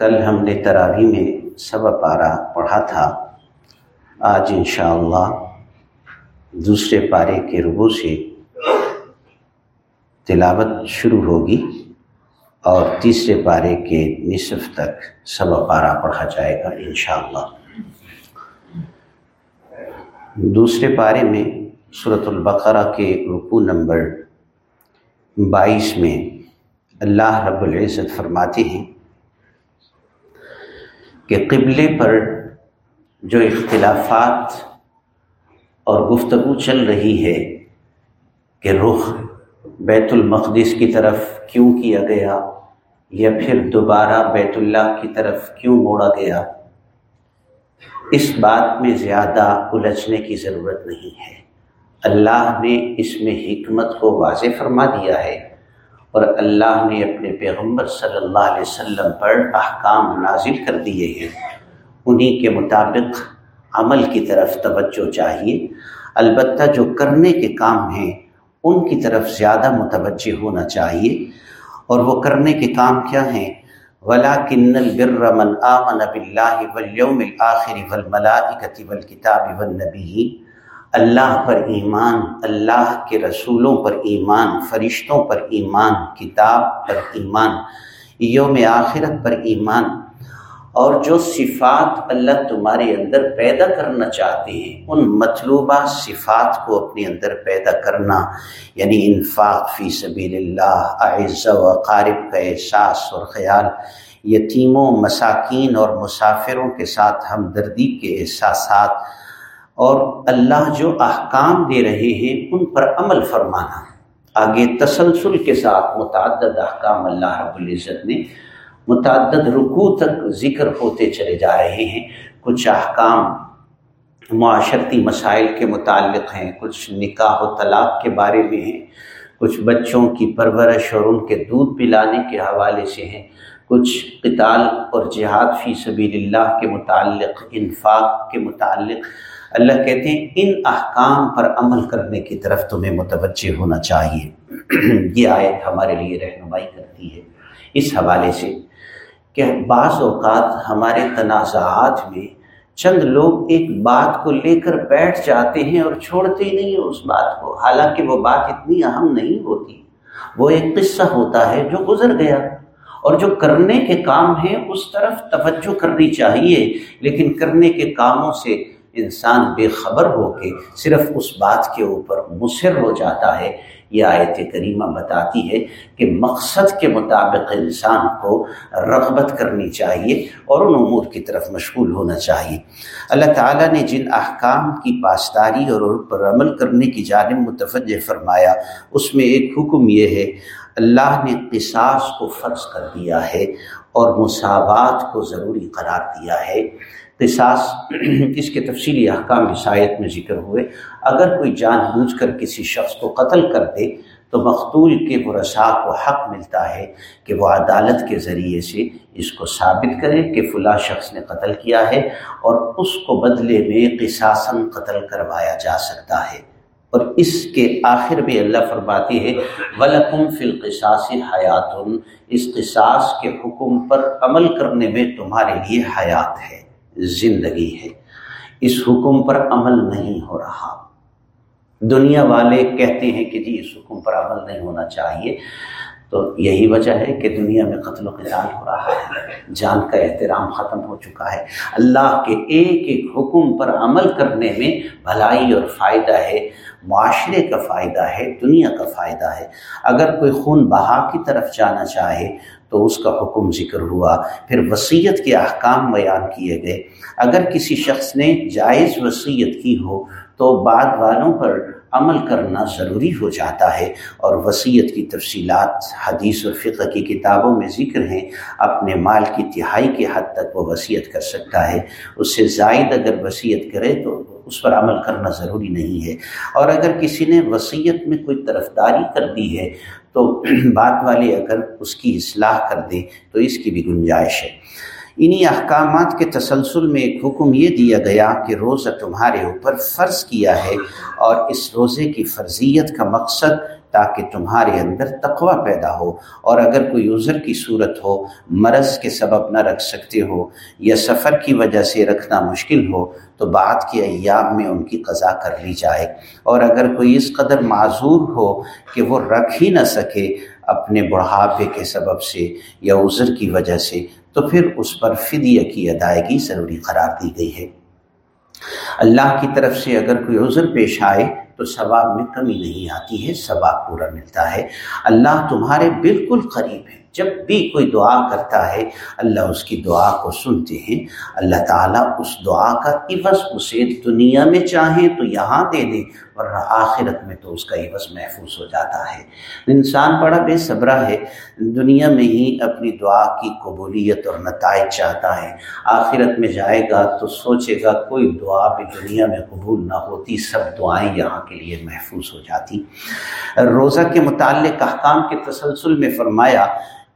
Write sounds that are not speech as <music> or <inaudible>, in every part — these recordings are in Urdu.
کل ہم نے تراوی میں سبا پارا پڑھا تھا۔ آج انشاءاللہ دوسرے پارے کے ربو سے تلاوت شروع ہوگی اور تیسرے پارے کے نصف تک سبا پارا پڑھا جائے گا انشاءاللہ۔ دوسرے پارے میں صورت البقرہ کے رکو نمبر بائیس میں اللہ رب العزت فرماتے ہیں کہ قبلے پر جو اختلافات اور گفتگو چل رہی ہے کہ رخ بیت المقدس کی طرف کیوں کیا گیا یا پھر دوبارہ بیت اللہ کی طرف کیوں موڑا گیا، اس بات میں زیادہ الجھنے کی ضرورت نہیں ہے۔ اللہ نے اس میں حکمت کو واضح فرما دیا ہے۔ اور اللہ نے اپنے پیغمبر صلی اللہ علیہ وسلم پر احکام نازل کر دیے ہیں۔ انہی کے مطابق عمل کی طرف توجہ چاہیے۔ البتہ جو کرنے کے کام ہیں، ان کی طرف زیادہ متوجہ ہونا چاہیے۔ اور وہ کرنے کے کام کیا ہیں؟ ولا کن البر من آمن باللہ والیوم الآخر والملائکۃ والکتاب والنبی اللہ پر ایمان، اللہ کے رسولوں پر ایمان، فرشتوں پر ایمان، کتاب پر ایمان، یوم آخرت پر ایمان۔ اور جو صفات اللہ تمہارے اندر پیدا کرنا چاہتے ہیں، ان مطلوبہ صفات کو اپنے اندر پیدا کرنا۔ یعنی انفاق فی سبیل اللہ اعز و قارب کا احساس اور خیال۔ یتیموں، مساکین اور مسافروں کے ساتھ ہمدردی کے احساسات۔ اور اللہ جو احکام دے رہے ہیں ان پر عمل فرمانا۔ آگے تسلسل کے ساتھ متعدد احکام اللہ رب العزت نے متعدد رکوع تک ذکر ہوتے چلے جا رہے ہیں۔ کچھ احکام معاشرتی مسائل کے متعلق ہیں، کچھ نکاح و طلاق کے بارے میں ہیں، کچھ بچوں کی پرورش اور ان کے دودھ پلانے کے حوالے سے ہیں۔ کچھ قتال اور جہاد فی سبیل اللہ کے متعلق، انفاق کے متعلق اللہ کہتے ہیں، ان احکام پر عمل کرنے کی طرف تمہیں متوجہ ہونا چاہیے۔ <clears throat> یہ آیت ہمارے لیے رہنمائی کرتی ہے۔ اس حوالے سے کہ بعض اوقات ہمارے تنازعات میں چند لوگ ایک بات کو لے کر بیٹھ جاتے ہیں اور چھوڑتے ہی نہیں اس بات کو۔ حالانکہ وہ بات اتنی اہم نہیں ہوتی۔ وہ ایک قصہ ہوتا ہے جو گزر گیا اور جو کرنے کے کام ہیں، اس طرف توجہ کرنی چاہیے۔ لیکن کرنے کے کاموں سے انسان بے خبر ہو کے صرف اس بات کے اوپر مصر ہو جاتا ہے۔ یہ آیت کریمہ بتاتی ہے کہ مقصد کے مطابق انسان کو رغبت کرنی چاہیے اور ان امور کی طرف مشغول ہونا چاہیے۔ اللہ تعالیٰ نے جن احکام کی پاسداری اور ان پر عمل کرنے کی جانب متوجہ فرمایا، اس میں ایک حکم یہ ہے، اللہ نے قصاص کو فرض کر دیا ہے اور مساوات کو ضروری قرار دیا ہے۔ قصاص <clears throat> اس کے تفصیلی احکام عیسائیت میں ذکر ہوئے۔ اگر کوئی جان بوجھ کر کسی شخص کو قتل کر دے تو مقتول کے برسا کو حق ملتا ہے کہ وہ عدالت کے ذریعے سے اس کو ثابت کرے کہ فلاں شخص نے قتل کیا ہے اور اس کو بدلے میں قصاصاً قتل کروایا جا سکتا ہے۔ اور اس کے آخر بھی اللہ فرماتی ہے ولکم فی القصاص حیات اس قصاص کے حکم پر عمل کرنے میں تمہارے لیے حیات ہے۔ زندگی ہے۔ اس حکم پر عمل نہیں ہو رہا۔ دنیا والے کہتے ہیں کہ جی اس حکم پر عمل نہیں ہونا چاہیے۔ تو یہی وجہ ہے کہ دنیا میں قتل و قتال ہو رہا ہے۔ جان کا احترام ختم ہو چکا ہے۔ اللہ کے ایک ایک حکم پر عمل کرنے میں بھلائی اور فائدہ ہے۔ معاشرے کا فائدہ ہے، دنیا کا فائدہ ہے۔ اگر کوئی خون بہا کی طرف جانا چاہے تو اس کا حکم ذکر ہوا۔ پھر وصیت کے احکام بیان کیے گئے۔ اگر کسی شخص نے جائز وصیت کی ہو تو بعد والوں پر عمل کرنا ضروری ہو جاتا ہے۔ اور وصیت کی تفصیلات حدیث اور فقہ کی کتابوں میں ذکر ہیں۔ اپنے مال کی تہائی کے حد تک وہ وصیت کر سکتا ہے۔ اس سے زائد اگر وصیت کرے تو اس پر عمل کرنا ضروری نہیں ہے۔ اور اگر کسی نے وصیت میں کوئی طرف داری کر دی ہے، تو <clears throat> بات والے اگر اس کی اصلاح کر دیں، تو اس کی بھی گنجائش ہے۔ انہی احکامات کے تسلسل میں ایک حکم یہ دیا گیا کہ روزہ تمہارے اوپر فرض کیا ہے اور اس روزے کی فرضیت کا مقصد تاکہ تمہارے اندر تقوی پیدا ہو اور اگر کوئی عذر کی صورت ہو، مرض کے سبب نہ رکھ سکتے ہو یا سفر کی وجہ سے رکھنا مشکل ہو، تو بعد کے ایام میں ان کی قضا کر لی جائے۔ اور اگر کوئی اس قدر معذور ہو کہ وہ رکھ ہی نہ سکے اپنے بڑھاپے کے سبب سے یا عذر کی وجہ سے، تو پھر اس پر فدیہ کی ادائیگی ضروری قرار دی گئی ہے۔ اللہ کی طرف سے اگر کوئی عذر پیش آئے تو ثواب میں کمی نہیں آتی ہے، ثواب پورا ملتا ہے۔ اللہ تمہارے بالکل قریب ہے۔ جب بھی کوئی دعا کرتا ہے، اللہ اس کی دعا کو سنتے ہیں۔ اللہ تعالیٰ اس دعا کا عوض اسے دنیا میں چاہیں تو یہاں دے دیں ورنہ آخرت میں تو اس کا عوض محفوظ ہو جاتا ہے۔ انسان بڑا بے صبرہ ہے، دنیا میں ہی اپنی دعا کی قبولیت اور نتائج چاہتا ہے۔ آخرت میں جائے گا تو سوچے گا، کوئی دعا بھی دنیا میں قبول نہ ہوتی، سب دعائیں یہاں کے لیے محفوظ ہو جاتی۔ روزہ کے متعلق احکام کے تسلسل میں فرمایا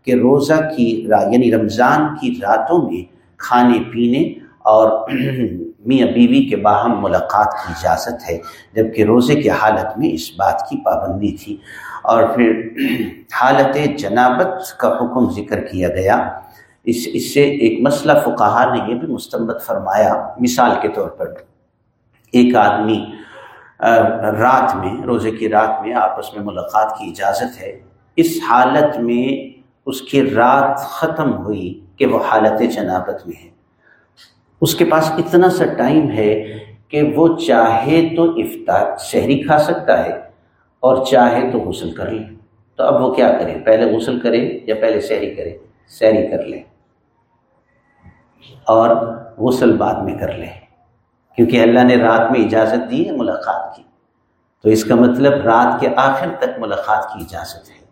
کہ روزہ کی یعنی رمضان کی راتوں میں کھانے پینے اور <clears throat> میاں بیوی کے باہم ملاقات کی اجازت ہے، جبکہ روزے کی حالت میں اس بات کی پابندی تھی۔ اور پھر <clears throat> حالت جنابت کا حکم ذکر کیا گیا۔ اس اس سے ایک مسئلہ فقہا نے یہ بھی مستمت فرمایا۔ مثال کے طور پر، ایک آدمی رات میں، روزے کی رات میں آپس میں ملاقات کی اجازت ہے۔ اس حالت میں اس کی رات ختم ہوئی کہ وہ حالت جنابت میں ہے۔ اس کے پاس اتنا سا ٹائم ہے کہ وہ چاہے تو افطار شہری کھا سکتا ہے اور چاہے تو غسل کر لے۔ تو اب وہ کیا کرے؟ پہلے غسل کرے یا پہلے شہری کرے؟ شہری کر لے۔ اور غسل بعد میں کر لے۔ کیونکہ اللہ نے رات میں اجازت دی ہے ملاقات کی۔ تو اس کا مطلب رات کے آخر تک ملاقات کی اجازت ہے۔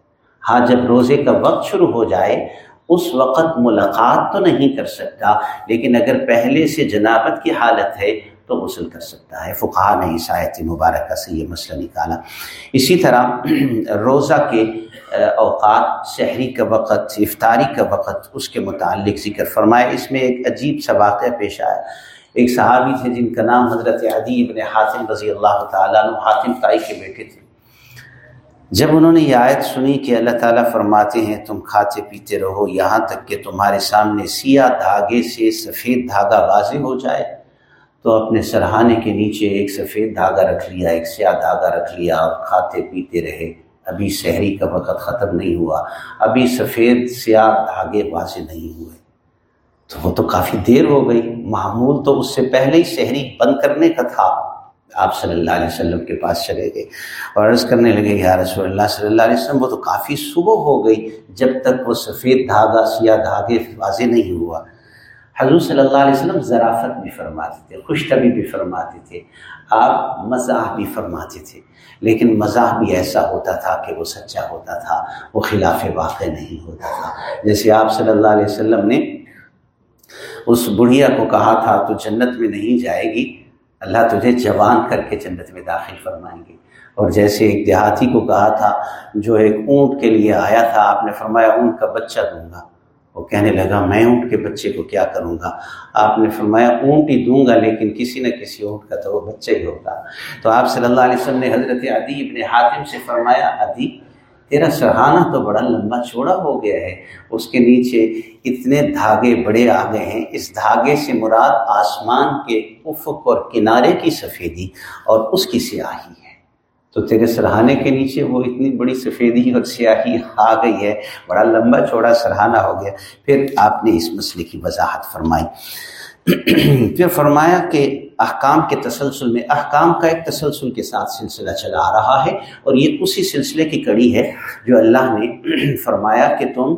ہاں جب روزے کا وقت شروع ہو جائے، اس وقت ملاقات تو نہیں کر سکتا، لیکن اگر پہلے سے جنابت کی حالت ہے تو غسل کر سکتا ہے۔ فقہ نے اس آیت مبارکہ سے یہ مسئلہ نکالا۔ اسی طرح <clears throat> روزہ کے اوقات، شہری کا وقت، افطاری کا وقت، اس کے متعلق ذکر فرمایا اس میں ایک عجیب سا واقعہ پیش آیا۔ ایک صحابی تھے جن کا نام حضرت عدی ابن حاتم رضی اللہ تعالیٰ حاتم تائی کے بیٹے تھے۔ جب انہوں نے یہ آیت سنی کہ اللہ تعالیٰ فرماتے ہیں، تم کھاتے پیتے رہو یہاں تک کہ تمہارے سامنے سیاہ دھاگے سے سفید دھاگا واضح ہو جائے۔ تو اپنے سرہانے کے نیچے ایک سفید دھاگا رکھ لیا، ایک سیاہ دھاگا رکھ لیا۔ اور کھاتے پیتے رہے۔ ابھی شہری کا وقت ختم نہیں ہوا۔ ابھی سفید سیاہ دھاگے واضح نہیں ہوئے۔ تو وہ تو کافی دیر ہو گئی۔ معمول تو اس سے پہلے ہی شہری بند کرنے کا تھا۔ آپ صلی اللہ علیہ وسلم کے پاس چلے گئے اور عرض کرنے لگے، یا رسول اللہ صلی اللہ علیہ وسلم، وہ تو کافی صبح ہو گئی، جب تک وہ سفید دھاگا، سیاہ دھاگے واضح نہیں ہوا۔ حضور صلی اللہ علیہ وسلم ذرافت بھی فرماتے تھے خوش طبی بھی فرماتے تھے، آپ مزاح بھی فرماتے تھے۔ لیکن مزاح بھی ایسا ہوتا تھا کہ وہ سچا ہوتا تھا، وہ خلاف واقع نہیں ہوتا تھا۔ جیسے آپ صلی اللہ علیہ وسلم نے اس بڑھیا کو کہا تھا، تو جنت میں نہیں جائے گی اللہ تجھے جوان کر کے جنت میں داخل فرمائیں گے۔ اور جیسے ایک دیہاتی کو کہا تھا، جو ایک اونٹ کے لیے آیا تھا، آپ نے فرمایا، اونٹ کا بچہ دوں گا۔ وہ کہنے لگا، میں اونٹ کے بچے کو کیا کروں گا؟ آپ نے فرمایا، اونٹ ہی دوں گا، لیکن کسی نہ کسی اونٹ کا تو وہ بچہ ہی ہوگا۔ تو آپ صلی اللہ علیہ وسلم نے حضرت عدی ابن حاتم سے فرمایا، عدی تیرا سرحانہ تو بڑا لمبا چوڑا ہو گیا ہے۔ اس کے نیچے اتنے دھاگے بڑے آ گئے ہیں۔ اس دھاگے سے مراد آسمان کے افق اور کنارے کی سفیدی اور اس کی سیاہی ہے۔ تو تیرے سرحانے کے نیچے وہ اتنی بڑی سفیدی اور سیاہی آ گئی ہے۔ بڑا لمبا چوڑا سرحانہ ہو گیا۔ پھر آپ نے اس مسئلے کی وضاحت فرمائی۔ <clears throat> پھر فرمایا کہ احکام کے تسلسل میں، احکام کا ایک تسلسل کے ساتھ سلسلہ چلا آ رہا ہے اور یہ اسی سلسلے کی کڑی ہے جو اللہ نے <clears throat> فرمایا کہ تم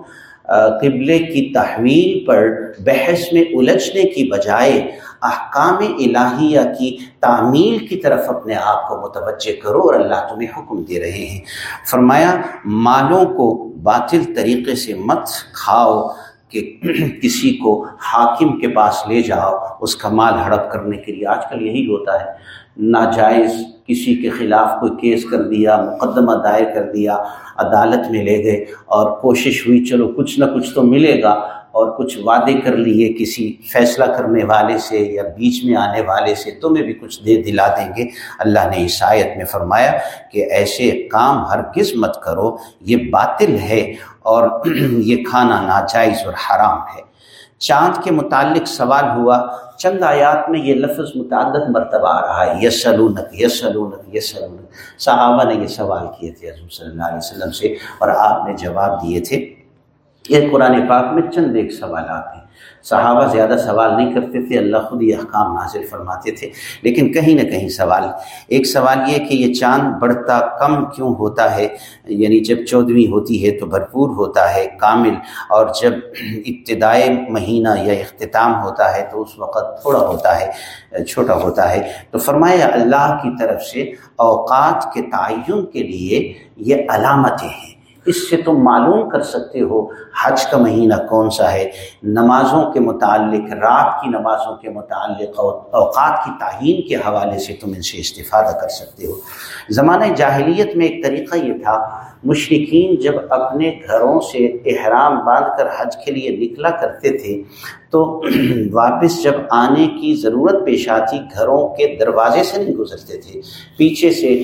قبلے کی تحویل پر بحث میں الجھنے کی بجائے احکام الہیہ کی تعمیل کی طرف اپنے آپ کو متوجہ کرو اور اللہ تمہیں حکم دے رہے ہیں۔ فرمایا، مالوں کو باطل طریقے سے مت کھاؤ کہ <clears throat> کسی کو حاکم کے پاس لے جاؤ، اس کا مال ہڑپ کرنے کے لیے۔ آج کل یہی ہوتا ہے۔ ناجائز، کسی کے خلاف کوئی کیس کر دیا، مقدمہ دائر کر دیا، عدالت میں لے گئے اور کوشش ہوئی، چلو کچھ نہ کچھ تو ملے گا اور کچھ وعدے کر لیے کسی فیصلہ کرنے والے سے یا بیچ میں آنے والے سے، تمہیں بھی کچھ دے دلا دیں گے۔ اللہ نے عیسائیت میں فرمایا کہ ایسے کام ہر مت کرو، یہ باطل ہے اور <clears throat> یہ کھانا ناجائز اور حرام ہے۔ چاند کے متعلق سوال ہوا، چند آیات میں یہ لفظ متعدد مرتبہ آ رہا ہے۔ یس سلونت یس سلونت یس سلونت صحابہ نے یہ سوال کیے تھے حضور صلی اللہ علیہ وسلم سے اور آپ نے جواب دیے تھے۔ یہ قرآن پاک میں چند ایک سوالات ہیں۔ صحابہ زیادہ سوال نہیں کرتے تھے، اللہ خود یہ احکام نازل فرماتے تھے۔ لیکن کہیں نہ کہیں سوال۔ ایک سوال یہ کہ یہ چاند بڑھتا کم کیوں ہوتا ہے؟ یعنی جب چودھویں ہوتی ہے تو بھرپور ہوتا ہے، کامل۔ اور جب ابتدائے مہینہ یا اختتام ہوتا ہے تو اس وقت تھوڑا ہوتا ہے، چھوٹا ہوتا ہے۔ تو فرمایا اللہ کی طرف سے اوقات کے تعین کے لیے یہ علامتیں ہیں۔ اس سے تم معلوم کر سکتے ہو حج کا مہینہ کون سا ہے۔ نمازوں کے متعلق، رات کی نمازوں کے متعلق اوقات کی تعین کے حوالے سے تم ان سے استفادہ کر سکتے ہو۔ زمانہ جاہلیت میں ایک طریقہ یہ تھا مشرقین جب اپنے گھروں سے احرام باندھ کر حج کے لیے نکلا کرتے تھے، تو واپس جب آنے کی ضرورت پیش آتی، گھروں کے دروازے سے نہیں گزرتے تھے۔ پیچھے سے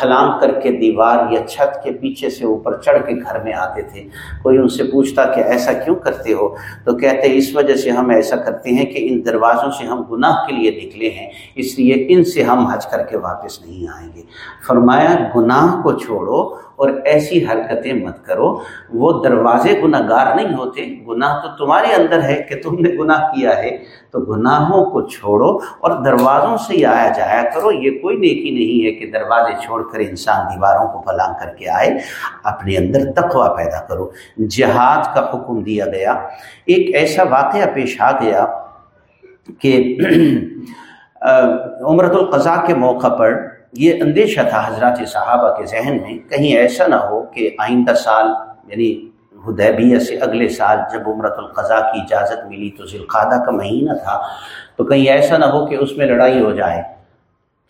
پھلانگ کر کے دیوار یا چھت کے پیچھے سے اوپر چڑھ کے گھر میں آتے تھے۔ کوئی ان سے پوچھتا کہ ایسا کیوں کرتے ہو؟ تو کہتے، اس وجہ سے ہم ایسا کرتے ہیں کہ ان دروازوں سے ہم گناہ کے لیے نکلے ہیں، اس لیے ان سے ہم حج کر کے واپس نہیں آئیں گے۔ فرمایا، گناہ کو چھوڑو اور ایسی حرکتیں مت کرو۔ وہ دروازے گناہ گار نہیں ہوتے۔ گناہ تو تمہارے اندر ہے کہ تم نے گناہ کیا ہے۔ تو گناہوں کو چھوڑو اور دروازوں سے ہی آیا جایا کرو۔ یہ کوئی نیکی نہیں ہے کہ دروازے چھوڑ کر انسان دیواروں کو پلانگ کر کے آئے۔ اپنے اندر تقوی پیدا کرو۔ جہاد کا حکم دیا گیا۔ ایک ایسا واقعہ پیش آ گیا کہ <clears throat> عمرت القضاء کے موقع پر یہ اندیشہ تھا حضرات صحابہ کے ذہن میں، کہیں ایسا نہ ہو کہ آئندہ سال یعنی حدیبیہ سے اگلے سال جب عمرت القضاء کی اجازت ملی تو ذیلقادہ کا مہینہ تھا، تو کہیں ایسا نہ ہو کہ اس میں لڑائی ہو جائے۔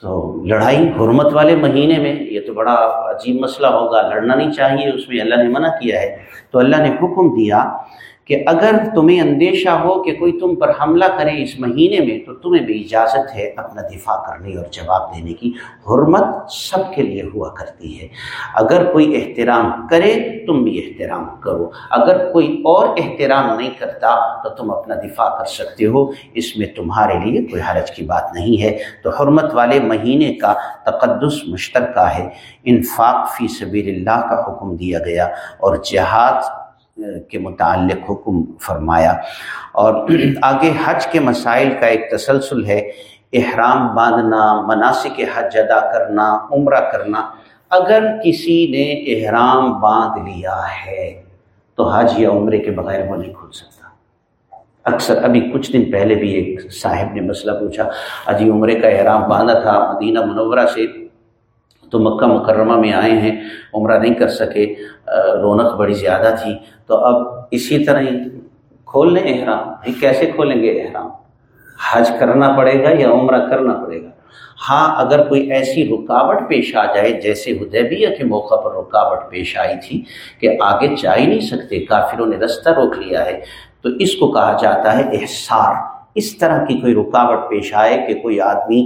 تو لڑائی حرمت والے مہینے میں، یہ تو بڑا عجیب مسئلہ ہوگا، لڑنا نہیں چاہیے، اس میں اللہ نے منع کیا ہے۔ تو اللہ نے حکم دیا کہ اگر تمہیں اندیشہ ہو کہ کوئی تم پر حملہ کرے اس مہینے میں، تو تمہیں بھی اجازت ہے اپنا دفاع کرنے اور جواب دینے کی حرمت سب کے لیے ہوا کرتی ہے۔ اگر کوئی احترام کرے، تم بھی احترام کرو۔ اگر کوئی اور احترام نہیں کرتا، تو تم اپنا دفاع کر سکتے ہو۔ اس میں تمہارے لیے کوئی حرج کی بات نہیں ہے۔ تو حرمت والے مہینے کا تقدس مشترکہ ہے۔ انفاق فی سبیل اللہ کا حکم دیا گیا اور جہاد کے متعلق حکم فرمایا۔ اور <clears throat> آگے حج کے مسائل کا ایک تسلسل ہے۔ احرام باندھنا مناسب حج ادا کرنا، عمرہ کرنا۔ اگر کسی نے احرام باندھ لیا ہے تو حج یا عمرے کے بغیر وہ نہیں کھل سکتا۔ اکثر ابھی کچھ دن پہلے بھی ایک صاحب نے مسئلہ پوچھا اجی عمرے کا احرام باندھا تھا مدینہ منورہ سے تو مکہ مکرمہ میں آئے ہیں، عمرہ نہیں کر سکے رونق بڑی زیادہ تھی۔ تو اب اسی طرح ہی کھول لیں احرام۔ کیسے کھولیں گے احرام؟ حج کرنا پڑے گا یا عمرہ کرنا پڑے گا؟ ہاں اگر کوئی ایسی رکاوٹ پیش آ جائے، جیسے حدیبیہ کے موقع پر رکاوٹ پیش آئی تھی کہ آگے جا ہی نہیں سکتے، کافروں نے رستہ روک لیا ہے، تو اس کو کہا جاتا ہے احسار۔ اس طرح کی کوئی رکاوٹ پیش آئے کہ کوئی آدمی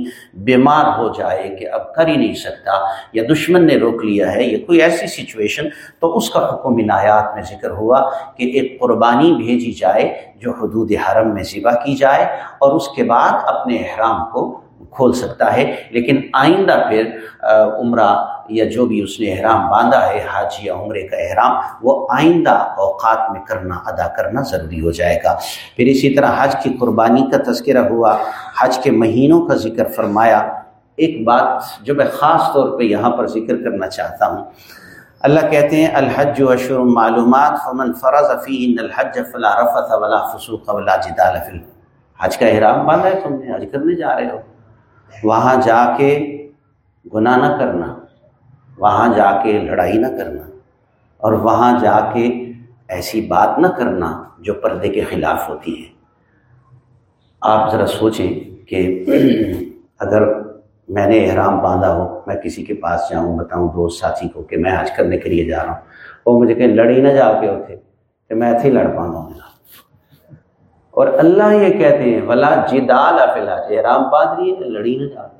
بیمار ہو جائے کہ اب کر ہی نہیں سکتا یا دشمن نے روک لیا ہے یا کوئی ایسی سچویشن تو اس کا حکم عنایات میں ذکر ہوا کہ ایک قربانی بھیجی جائے جو حدود حرم میں ذبح کی جائے اور اس کے بعد اپنے احرام کو کھول سکتا ہے، لیکن آئندہ پھر عمرہ یا جو بھی اس نے احرام باندھا ہے، حج یا عمرے کا احرام، وہ آئندہ اوقات میں کرنا ادا کرنا ضروری ہو جائے گا۔ پھر اسی طرح حج کی قربانی کا تذکرہ ہوا، حج کے مہینوں کا ذکر فرمایا۔ ایک بات جو میں خاص طور پہ یہاں پر ذکر کرنا چاہتا ہوں۔ اللہ کہتے ہیں، الحج و اشر معلومات، فمن فرض فی الحج فلا رفت ولا فسوق ولا جدال فی حج کا احرام باندھا ہے تم نے، حج کرنے جا رہے ہو۔ وہاں جا کے گناہ نہ کرنا۔ وہاں جا کے لڑائی نہ کرنا اور وہاں جا کے ایسی بات نہ کرنا جو پردے کے خلاف ہوتی ہے۔ آپ ذرا سوچیں کہ <clears throat> اگر میں نے احرام باندھا ہو، میں کسی کے پاس جاؤں، بتاؤں دوست ساتھی کو کہ میں حج کرنے کے لیے جا رہا ہوں، وہ مجھے کہیں لڑی نہ جا کے ہوتے کہ میں ایسے ہی لڑ پاؤں گا۔ اور اللہ یہ کہتے ہیں، ولا جدال افلاج احرام باندھ رہی ہے لڑی نہ جاتے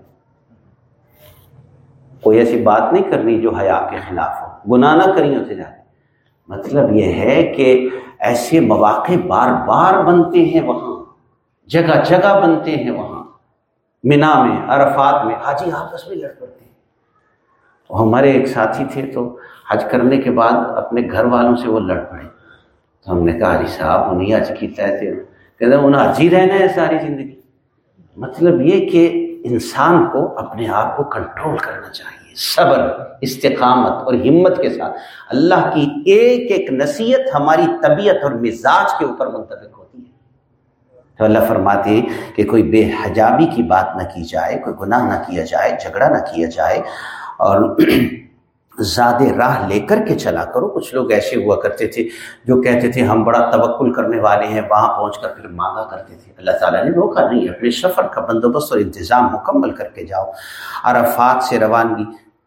کوئی ایسی بات نہیں کرنی جو حیا کے خلاف ہو۔ گناہ نہ کری اسے جاتے۔ مطلب یہ ہے کہ ایسے مواقع بار بار بنتے ہیں وہاں۔ جگہ جگہ بنتے ہیں وہاں۔ مینا میں، عرفات میں، حاجی آپس میں لڑ پڑتے ہیں۔ ہمارے ایک ساتھی تھے تو حج کرنے کے بعد اپنے گھر والوں سے وہ لڑ پڑے۔ تو ہم نے کہا، حاجی صاحب، انہیں حج کی تھے کہتے ہیں، انہیں حج ہی رہنا ہے ساری زندگی۔ مطلب یہ کہ انسان کو اپنے آپ کو کنٹرول کرنا چاہیے، صبر، استقامت اور ہمت کے ساتھ۔ اللہ کی ایک ایک نصیحت ہماری طبیعت اور مزاج کے اوپر منتخب ہوتی ہے۔ تو اللہ فرماتے ہیں کہ کوئی بے حجابی کی بات نہ کی جائے، کوئی گناہ نہ کیا جائے، جھگڑا نہ کیا جائے اور <clears throat> زیادہ راہ لے کر کے چلا کرو۔ کچھ لوگ ایسے ہوا کرتے تھے جو کہتے تھے ہم بڑا توکل کرنے والے ہیں، وہاں پہنچ کر پھر مانگا کرتے تھے۔ اللہ تعالیٰ نے روکا، نہیں، اپنے سفر کا بندوبست اور انتظام مکمل کر کے جاؤ۔ عرفات سے روانگی،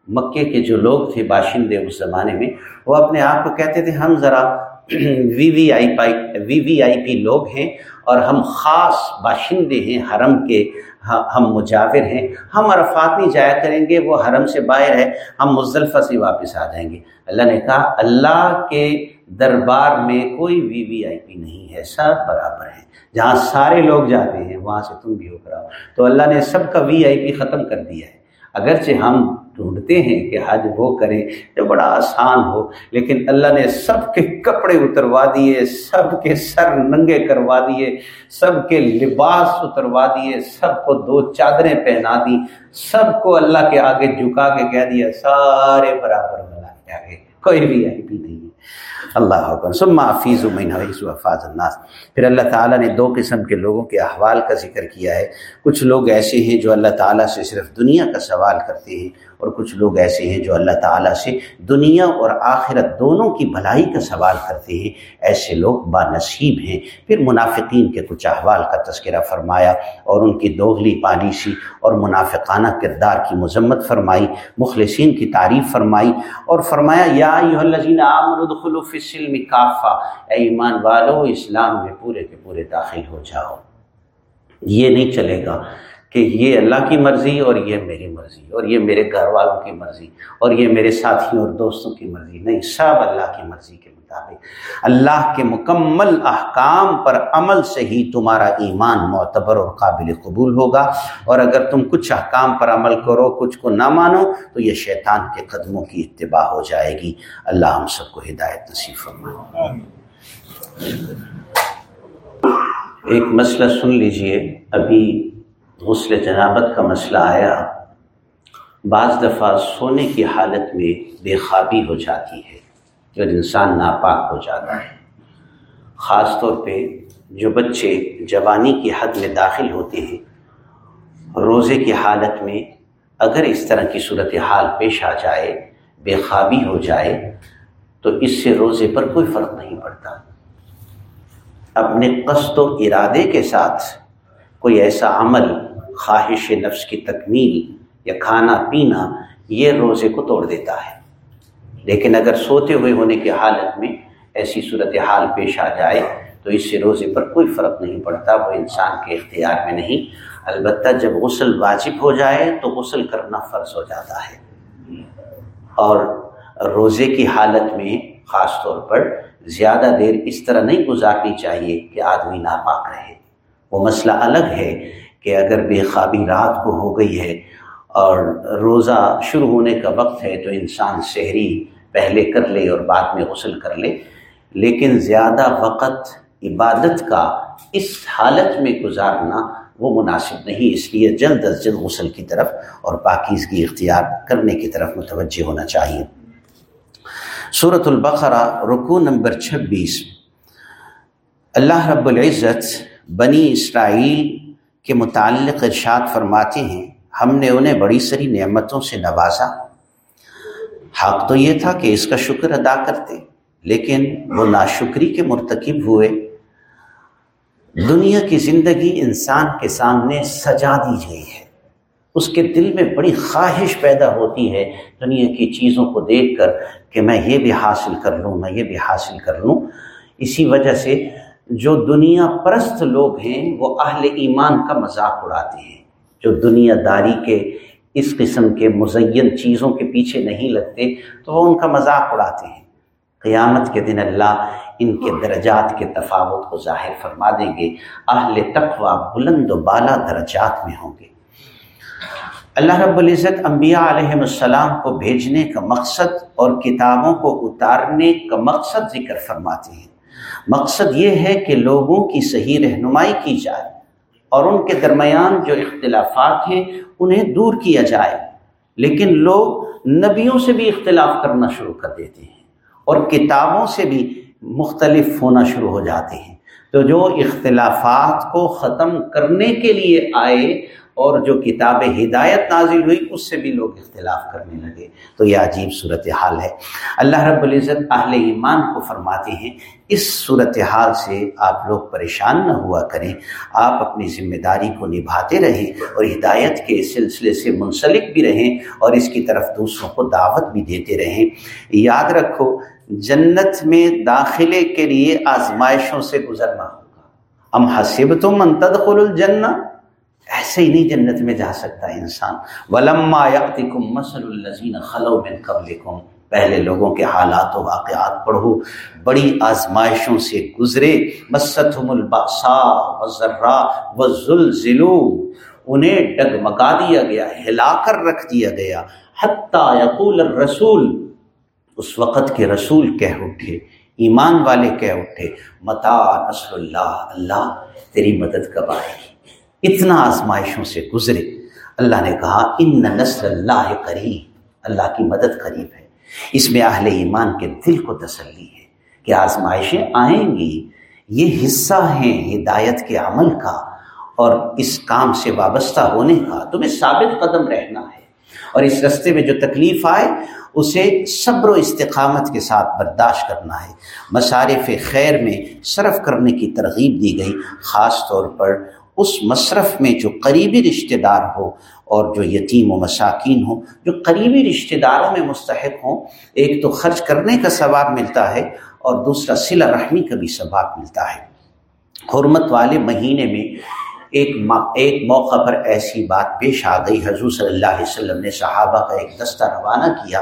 مکے کے جو لوگ تھے باشندے اس زمانے میں، وہ اپنے آپ کو کہتے تھے، ہم ذرا <clears throat> وی وی آئی پائی، وی وی آئی پی لوگ ہیں اور ہم خاص باشندے ہیں حرم کے ہاں، ہم مجاور ہیں، ہم عرفات نہیں جایا کریں گے، وہ حرم سے باہر ہے، ہم مزدلفہ سے واپس آ جائیں گے۔ اللہ نے کہا، اللہ کے دربار میں کوئی وی وی آئی پی نہیں ہے، سب برابر ہیں۔ جہاں سارے لوگ جاتے ہیں، وہاں سے تم بھی ہو کر آؤ۔ تو اللہ نے سب کا وی آئی پی ختم کر دیا ہے۔ اگرچہ ہم ڈھونڈتے ہیں کہ حج وہ کریں جو بڑا آسان ہو۔ لیکن اللہ نے سب کے کپڑے اتروا دیے، سب کے سر ننگے کروا دیے، سب کے لباس اتروا دیے، سب کو دو چادریں پہنا دی سب کو اللہ کے آگے جھکا کے کہہ دیا، سارے برابر اللہ کے آگے، کوئی بھی ایپ بھی نہیں اللہ حکم سما حفیظ و افاظ الناس۔ پھر اللہ تعالیٰ نے دو قسم کے لوگوں کے احوال کا ذکر کیا ہے۔ کچھ لوگ ایسے ہیں جو اللہ تعالیٰ سے صرف دنیا کا سوال کرتے ہیں۔ اور کچھ لوگ ایسے ہیں جو اللہ تعالیٰ سے دنیا اور آخرت دونوں کی بھلائی کا سوال کرتے ہیں۔ ایسے لوگ با نصیب ہیں۔ پھر منافقین کے کچھ احوال کا تذکرہ فرمایا اور ان کی دوغلی پالیسی اور منافقانہ کردار کی مذمت فرمائی، مخلصین کی تعریف فرمائی اور فرمایا، یا السلم کافہ۔ اے ایمان والو، اسلام میں پورے کے پورے داخل ہو جاؤ۔ یہ نہیں چلے گا۔ کہ یہ اللہ کی مرضی اور یہ میری مرضی اور یہ میرے گھر والوں کی مرضی اور یہ میرے ساتھیوں اور دوستوں کی مرضی نہیں سب اللہ کی مرضی کے مطابق۔ اللہ کے مکمل احکام پر عمل سے ہی تمہارا ایمان معتبر اور قابل قبول ہوگا۔ اور اگر تم کچھ احکام پر عمل کرو کچھ کو نہ مانو تو یہ شیطان کے قدموں کی اتباع ہو جائے گی۔ اللہ ہم سب کو ہدایت نصیب فرمائے۔ ایک مسئلہ سن لیجیے۔ ابھی غسل جنابت کا مسئلہ آیا، بعض دفعہ سونے کی حالت میں بے خوابی ہو جاتی ہے، جب انسان ناپاک ہو جاتا ہے۔ خاص طور پہ جو بچے جوانی کی حد میں داخل ہوتے ہیں، روزے کی حالت میں اگر اس طرح کی صورت حال پیش آ جائے، بے خوابی ہو جائے، تو اس سے روزے پر کوئی فرق نہیں پڑتا۔ اپنے قصد و ارادے کے ساتھ کوئی ایسا عمل خواہش نفس کی تکمیل یا کھانا پینا یہ روزے کو توڑ دیتا ہے۔ لیکن اگر سوتے ہوئے ہونے کی حالت میں ایسی صورت حال پیش آ جائے تو اس سے روزے پر کوئی فرق نہیں پڑتا، وہ انسان کے اختیار میں نہیں۔ البتہ جب غسل واجب ہو جائے تو غسل کرنا فرض ہو جاتا ہے۔ اور روزے کی حالت میں خاص طور پر زیادہ دیر اس طرح نہیں گزارنی چاہیے کہ آدمی ناپاک رہے۔ وہ مسئلہ الگ ہے۔ کہ اگر بے خوابی رات کو ہو گئی ہے اور روزہ شروع ہونے کا وقت ہے تو انسان شہری پہلے کر لے اور بعد میں غسل کر لے، لیکن زیادہ وقت عبادت کا اس حالت میں گزارنا وہ مناسب نہیں، اس لیے جلد از جلد غسل کی طرف اور پاکیزگی اختیار کرنے کی طرف متوجہ ہونا چاہیے۔ صورت البقرہ رکو نمبر چھبیس۔ اللہ رب العزت بنی اسرائیل کے متعلق ارشاد فرماتے ہیں، ہم نے انہیں بڑی ساری نعمتوں سے نوازا۔ حق تو یہ تھا کہ اس کا شکر ادا کرتے، لیکن وہ ناشکری کے مرتکب ہوئے۔ دنیا کی زندگی انسان کے سامنے سجا دی گئی ہے۔ اس کے دل میں بڑی خواہش پیدا ہوتی ہے دنیا کی چیزوں کو دیکھ کر کہ میں یہ بھی حاصل کر لوں، میں یہ بھی حاصل کر لوں۔ اسی وجہ سے جو دنیا پرست لوگ ہیں، وہ اہل ایمان کا مذاق اڑاتے ہیں۔ جو دنیا داری کے، اس قسم کے مزین چیزوں کے پیچھے نہیں لگتے، تو وہ ان کا مذاق اڑاتے ہیں۔ قیامت کے دن اللہ ان کے درجات کے تفاوت کو ظاہر فرما دیں گے۔ اہل تقوی بلند و بالا درجات میں ہوں گے۔ اللہ رب العزت انبیاء علیہ السلام کو بھیجنے کا مقصد اور کتابوں کو اتارنے کا مقصد ذکر فرماتے ہیں۔ مقصد یہ ہے کہ لوگوں کی صحیح رہنمائی کی جائے اور ان کے درمیان جو اختلافات ہیں انہیں دور کیا جائے۔ لیکن لوگ نبیوں سے بھی اختلاف کرنا شروع کر دیتے ہیں اور کتابوں سے بھی مختلف ہونا شروع ہو جاتے ہیں۔ تو جو اختلافات کو ختم کرنے کے لیے آئے اور جو کتاب ہدایت نازل ہوئی، اس سے بھی لوگ اختلاف کرنے لگے۔ تو یہ عجیب صورت حال ہے۔ اللہ رب العزت اہل ایمان کو فرماتے ہیں، اس صورت حال سے آپ لوگ پریشان نہ ہوا کریں۔ آپ اپنی ذمہ داری کو نبھاتے رہیں اور ہدایت کے سلسلے سے منسلک بھی رہیں اور اس کی طرف دوسروں کو دعوت بھی دیتے رہیں۔ یاد رکھو، جنت میں داخلے کے لیے آزمائشوں سے گزرنا ہوگا۔ ہم حسب تو منتد الجنہ؟ ایسے ہی نہیں جنت میں جا سکتا انسان۔ ولما یقتکم مثل الذین خلو من قبلکم پہلے لوگوں کے حالات و واقعات پڑھو۔ بڑی آزمائشوں سے گزرے۔ مستہم الباسا وزرا وزلزلو انہیں ڈگمگا دیا گیا، ہلا کر رکھ دیا گیا۔ حتیٰ یقول الرسول۔ اس وقت کے رسول کہہ اٹھے، ایمان والے کہہ اٹھے متا نصر اللہ اللہ تیری مدد کب آئے گی اتنا آزمائشوں سے گزرے۔ اللہ نے کہا، ان نسل اللہ قریب، اللہ کی مدد قریب ہے۔ اس میں اہل ایمان کے دل کو تسلی ہے کہ آزمائشیں آئیں گی۔ یہ حصہ ہیں ہدایت کے عمل کا اور اس کام سے وابستہ ہونے کا۔ تمہیں ثابت قدم رہنا ہے۔ اور اس رستے میں جو تکلیف آئے، اسے صبر و استقامت کے ساتھ برداشت کرنا ہے۔ مصارف خیر میں صرف کرنے کی ترغیب دی گئی، خاص طور پر اس مصرف میں جو قریبی رشتہ دار ہو اور جو یتیم و مساکین ہوں، جو قریبی رشتہ داروں میں مستحق ہوں، ایک تو خرچ کرنے کا ثواب ملتا ہے اور دوسرا سلا رحمی کا بھی ثواب ملتا ہے۔ حرمت والے مہینے میں ایک ایک موقع پر ایسی بات پیش آ گئی۔ حضور صلی اللہ علیہ وسلم نے صحابہ کا ایک دستہ روانہ کیا۔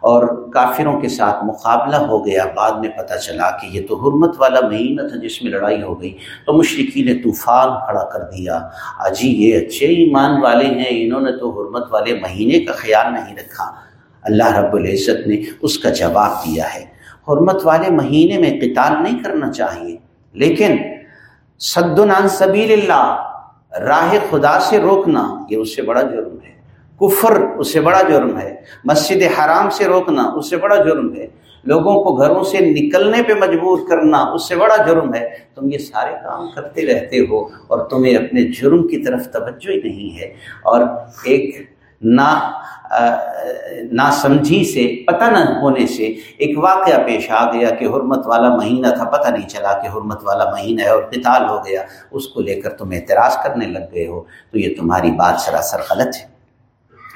اور کافروں کے ساتھ مقابلہ ہو گیا۔ بعد میں پتہ چلا کہ یہ تو حرمت والا مہینہ تھا جس میں لڑائی ہو گئی۔ تو مشرقی نے طوفان کھڑا کر دیا۔ اجی یہ اچھے ایمان والے ہیں، انہوں نے تو حرمت والے مہینے کا خیال نہیں رکھا۔ اللہ رب العزت نے اس کا جواب دیا ہے۔ حرمت والے مہینے میں قتال نہیں کرنا چاہیے۔ لیکن صد عن سبیل اللہ، راہ خدا سے روکنا، یہ اس سے بڑا جرم ہے۔ کفر اس سے بڑا جرم ہے، مسجد حرام سے روکنا اس سے بڑا جرم ہے، لوگوں کو گھروں سے نکلنے پہ مجبور کرنا اس سے بڑا جرم ہے۔ تم یہ سارے کام کرتے رہتے ہو اور تمہیں اپنے جرم کی طرف توجہ ہی نہیں ہے۔ اور ایک نا نا سمجھی سے، پتہ نہ ہونے سے ایک واقعہ پیش آ گیا کہ حرمت والا مہینہ تھا، پتہ نہیں چلا کہ حرمت والا مہینہ ہے اور قتال ہو گیا۔ اس کو لے کر تم اعتراض کرنے لگ گئے ہو۔ تو یہ تمہاری بات سراسر غلط ہے۔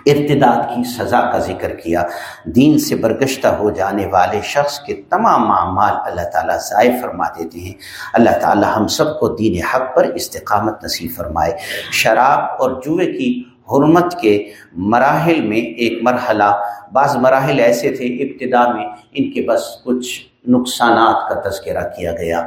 ارتداد کی سزا کا ذکر کیا۔ دین سے برگشتہ ہو جانے والے شخص کے تمام اعمال اللہ تعالیٰ ضائع فرما دیتے ہیں۔ اللہ تعالیٰ ہم سب کو دین حق پر استقامت نصیب فرمائے۔ شراب اور جوئے کی حرمت کے مراحل میں ایک مرحلہ، بعض مراحل ایسے تھے ابتدا میں ان کے بس کچھ نقصانات کا تذکرہ کیا گیا۔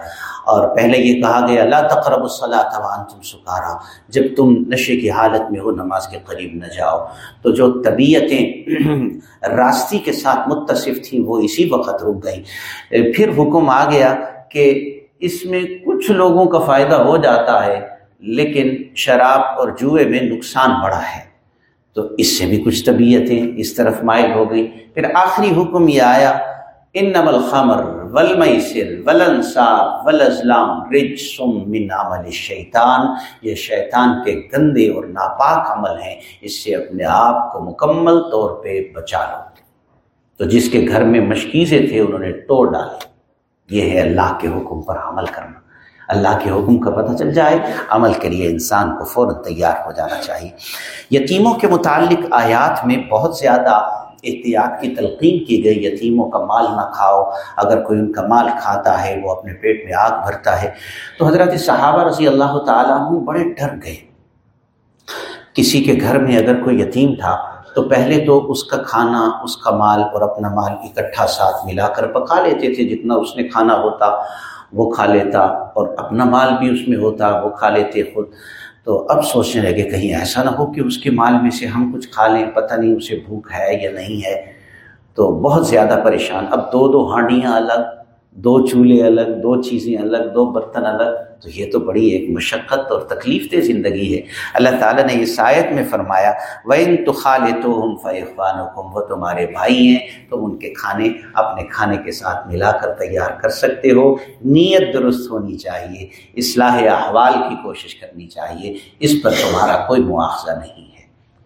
اور پہلے یہ کہا گیا اللہ تقرب الصلاۃ وان تم سکارا، جب تم نشے کی حالت میں ہو، نماز کے قریب نہ جاؤ۔ تو جو طبیعتیں <clears throat> راستی کے ساتھ متصف تھیں، وہ اسی وقت رک گئیں۔ پھر حکم آ گیا کہ اس میں کچھ لوگوں کا فائدہ ہو جاتا ہے۔ لیکن شراب اور جوئے میں نقصان بڑا ہے۔ تو اس سے بھی کچھ طبیعتیں اس طرف مائل ہو گئی پھر آخری حکم یہ آیا ان نمل خمر ولمسر ولنصاب ولزلام رجسم من عمل شیطان یہ شیطان کے گندے اور ناپاک عمل ہیں۔ اس سے اپنے آپ کو مکمل طور پہ بچا لو۔ تو جس کے گھر میں مشکیزیں تھے، انہوں نے توڑ ڈالے۔ یہ ہے اللہ کے حکم پر عمل کرنا۔ اللہ کے حکم کا پتہ چل جائے، عمل کے لیے انسان کو فوراً تیار ہو جانا چاہیے۔ یتیموں کے متعلق آیات میں بہت زیادہ احتیاط کی تلقین کی گئی، یتیموں کا مال نہ کھاؤ، اگر کوئی ان کا مال کھاتا ہے، وہ اپنے پیٹ میں آگ بھرتا ہے۔ تو حضرت صحابہ رضی اللہ تعالیٰ عنہ بڑے ڈر گئے۔ کسی کے گھر میں اگر کوئی یتیم تھا، تو پہلے تو اس کا کھانا، اس کا مال اور اپنا مال اکٹھا ساتھ ملا کر پکا لیتے تھے، جتنا اس نے کھانا ہوتا۔ وہ کھا لیتا اور اپنا مال بھی اس میں ہوتا، وہ کھا لیتے خود۔ تو اب سوچنے لگے، کہیں ایسا نہ ہو کہ اس کے مال میں سے ہم کچھ کھا لیں، پتہ نہیں اسے بھوک ہے یا نہیں ہے۔ تو بہت زیادہ پریشان۔ اب دو دو ہانڈیاں الگ، دو چولہے الگ، دو چیزیں الگ، دو برتن الگ تو یہ تو بڑی ایک مشقت اور تکلیف دہ زندگی ہے۔ اللہ تعالیٰ نے اس آیت میں فرمایا وین تو خا لے تو ہم فیقبان وہ تمہارے بھائی ہیں، تم ان کے کھانے اپنے کھانے کے ساتھ ملا کر تیار کر سکتے ہو۔ نیت درست ہونی چاہیے، اصلاح احوال کی کوشش کرنی چاہیے، اس پر تمہارا کوئی مواخذہ نہیں ہے۔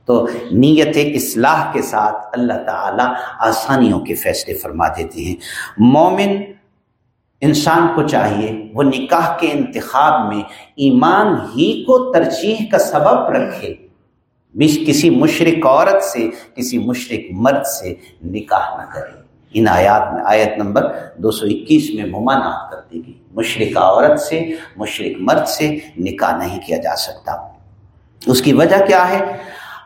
تو نیت اصلاح کے ساتھ اللہ تعالیٰ آسانیوں کے فیصلے فرما دیتے ہیں۔ مومن انسان کو چاہیے، وہ نکاح کے انتخاب میں ایمان ہی کو ترجیح کا سبب رکھے۔ کسی مشرق عورت سے، کسی مشرق مرد سے نکاح نہ کرے۔ ان آیات میں، آیت نمبر دو سو اکیس میں ممانعت کر دی گئی۔ مشرق عورت سے، مشرق مرد سے نکاح نہیں کیا جا سکتا۔ اس کی وجہ کیا ہے؟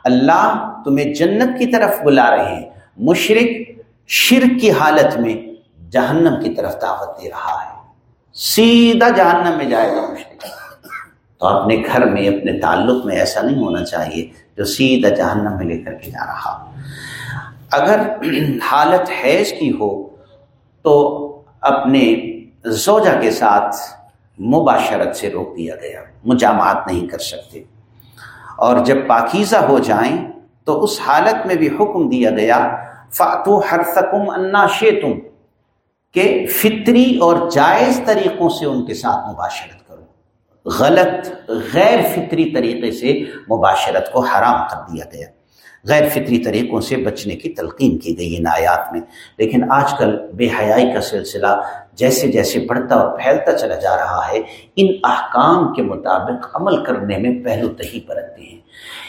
اللہ تمہیں جنت کی طرف بلا رہے ہیں۔ مشرق شرک کی حالت میں جہنم کی طرف دعوت دے رہا ہے۔ سیدھا جہنم میں جائے گا مشرق تو اپنے گھر میں، اپنے تعلق میں ایسا نہیں ہونا چاہیے جو سیدھا جہنم میں لے کر کے جا رہا۔ اگر حالت حیض کی ہو، تو اپنے زوجہ کے ساتھ مباشرت سے روک دیا گیا۔ مجامعات نہیں کر سکتے۔ اور جب پاکیزہ ہو جائیں، تو اس حالت میں بھی حکم دیا گیا فاتو ہر سکم انا شیتم کہ فطری اور جائز طریقوں سے ان کے ساتھ مباشرت کرو۔ غلط، غیر فطری طریقے سے مباشرت کو حرام کر دیا گیا۔ غیر فطری طریقوں سے بچنے کی تلقین کی گئی ان آیات میں۔ لیکن آج کل بے حیائی کا سلسلہ جیسے جیسے بڑھتا اور پھیلتا چلا جا رہا ہے، ان احکام کے مطابق عمل کرنے میں پہلو تہی برتتے ہیں۔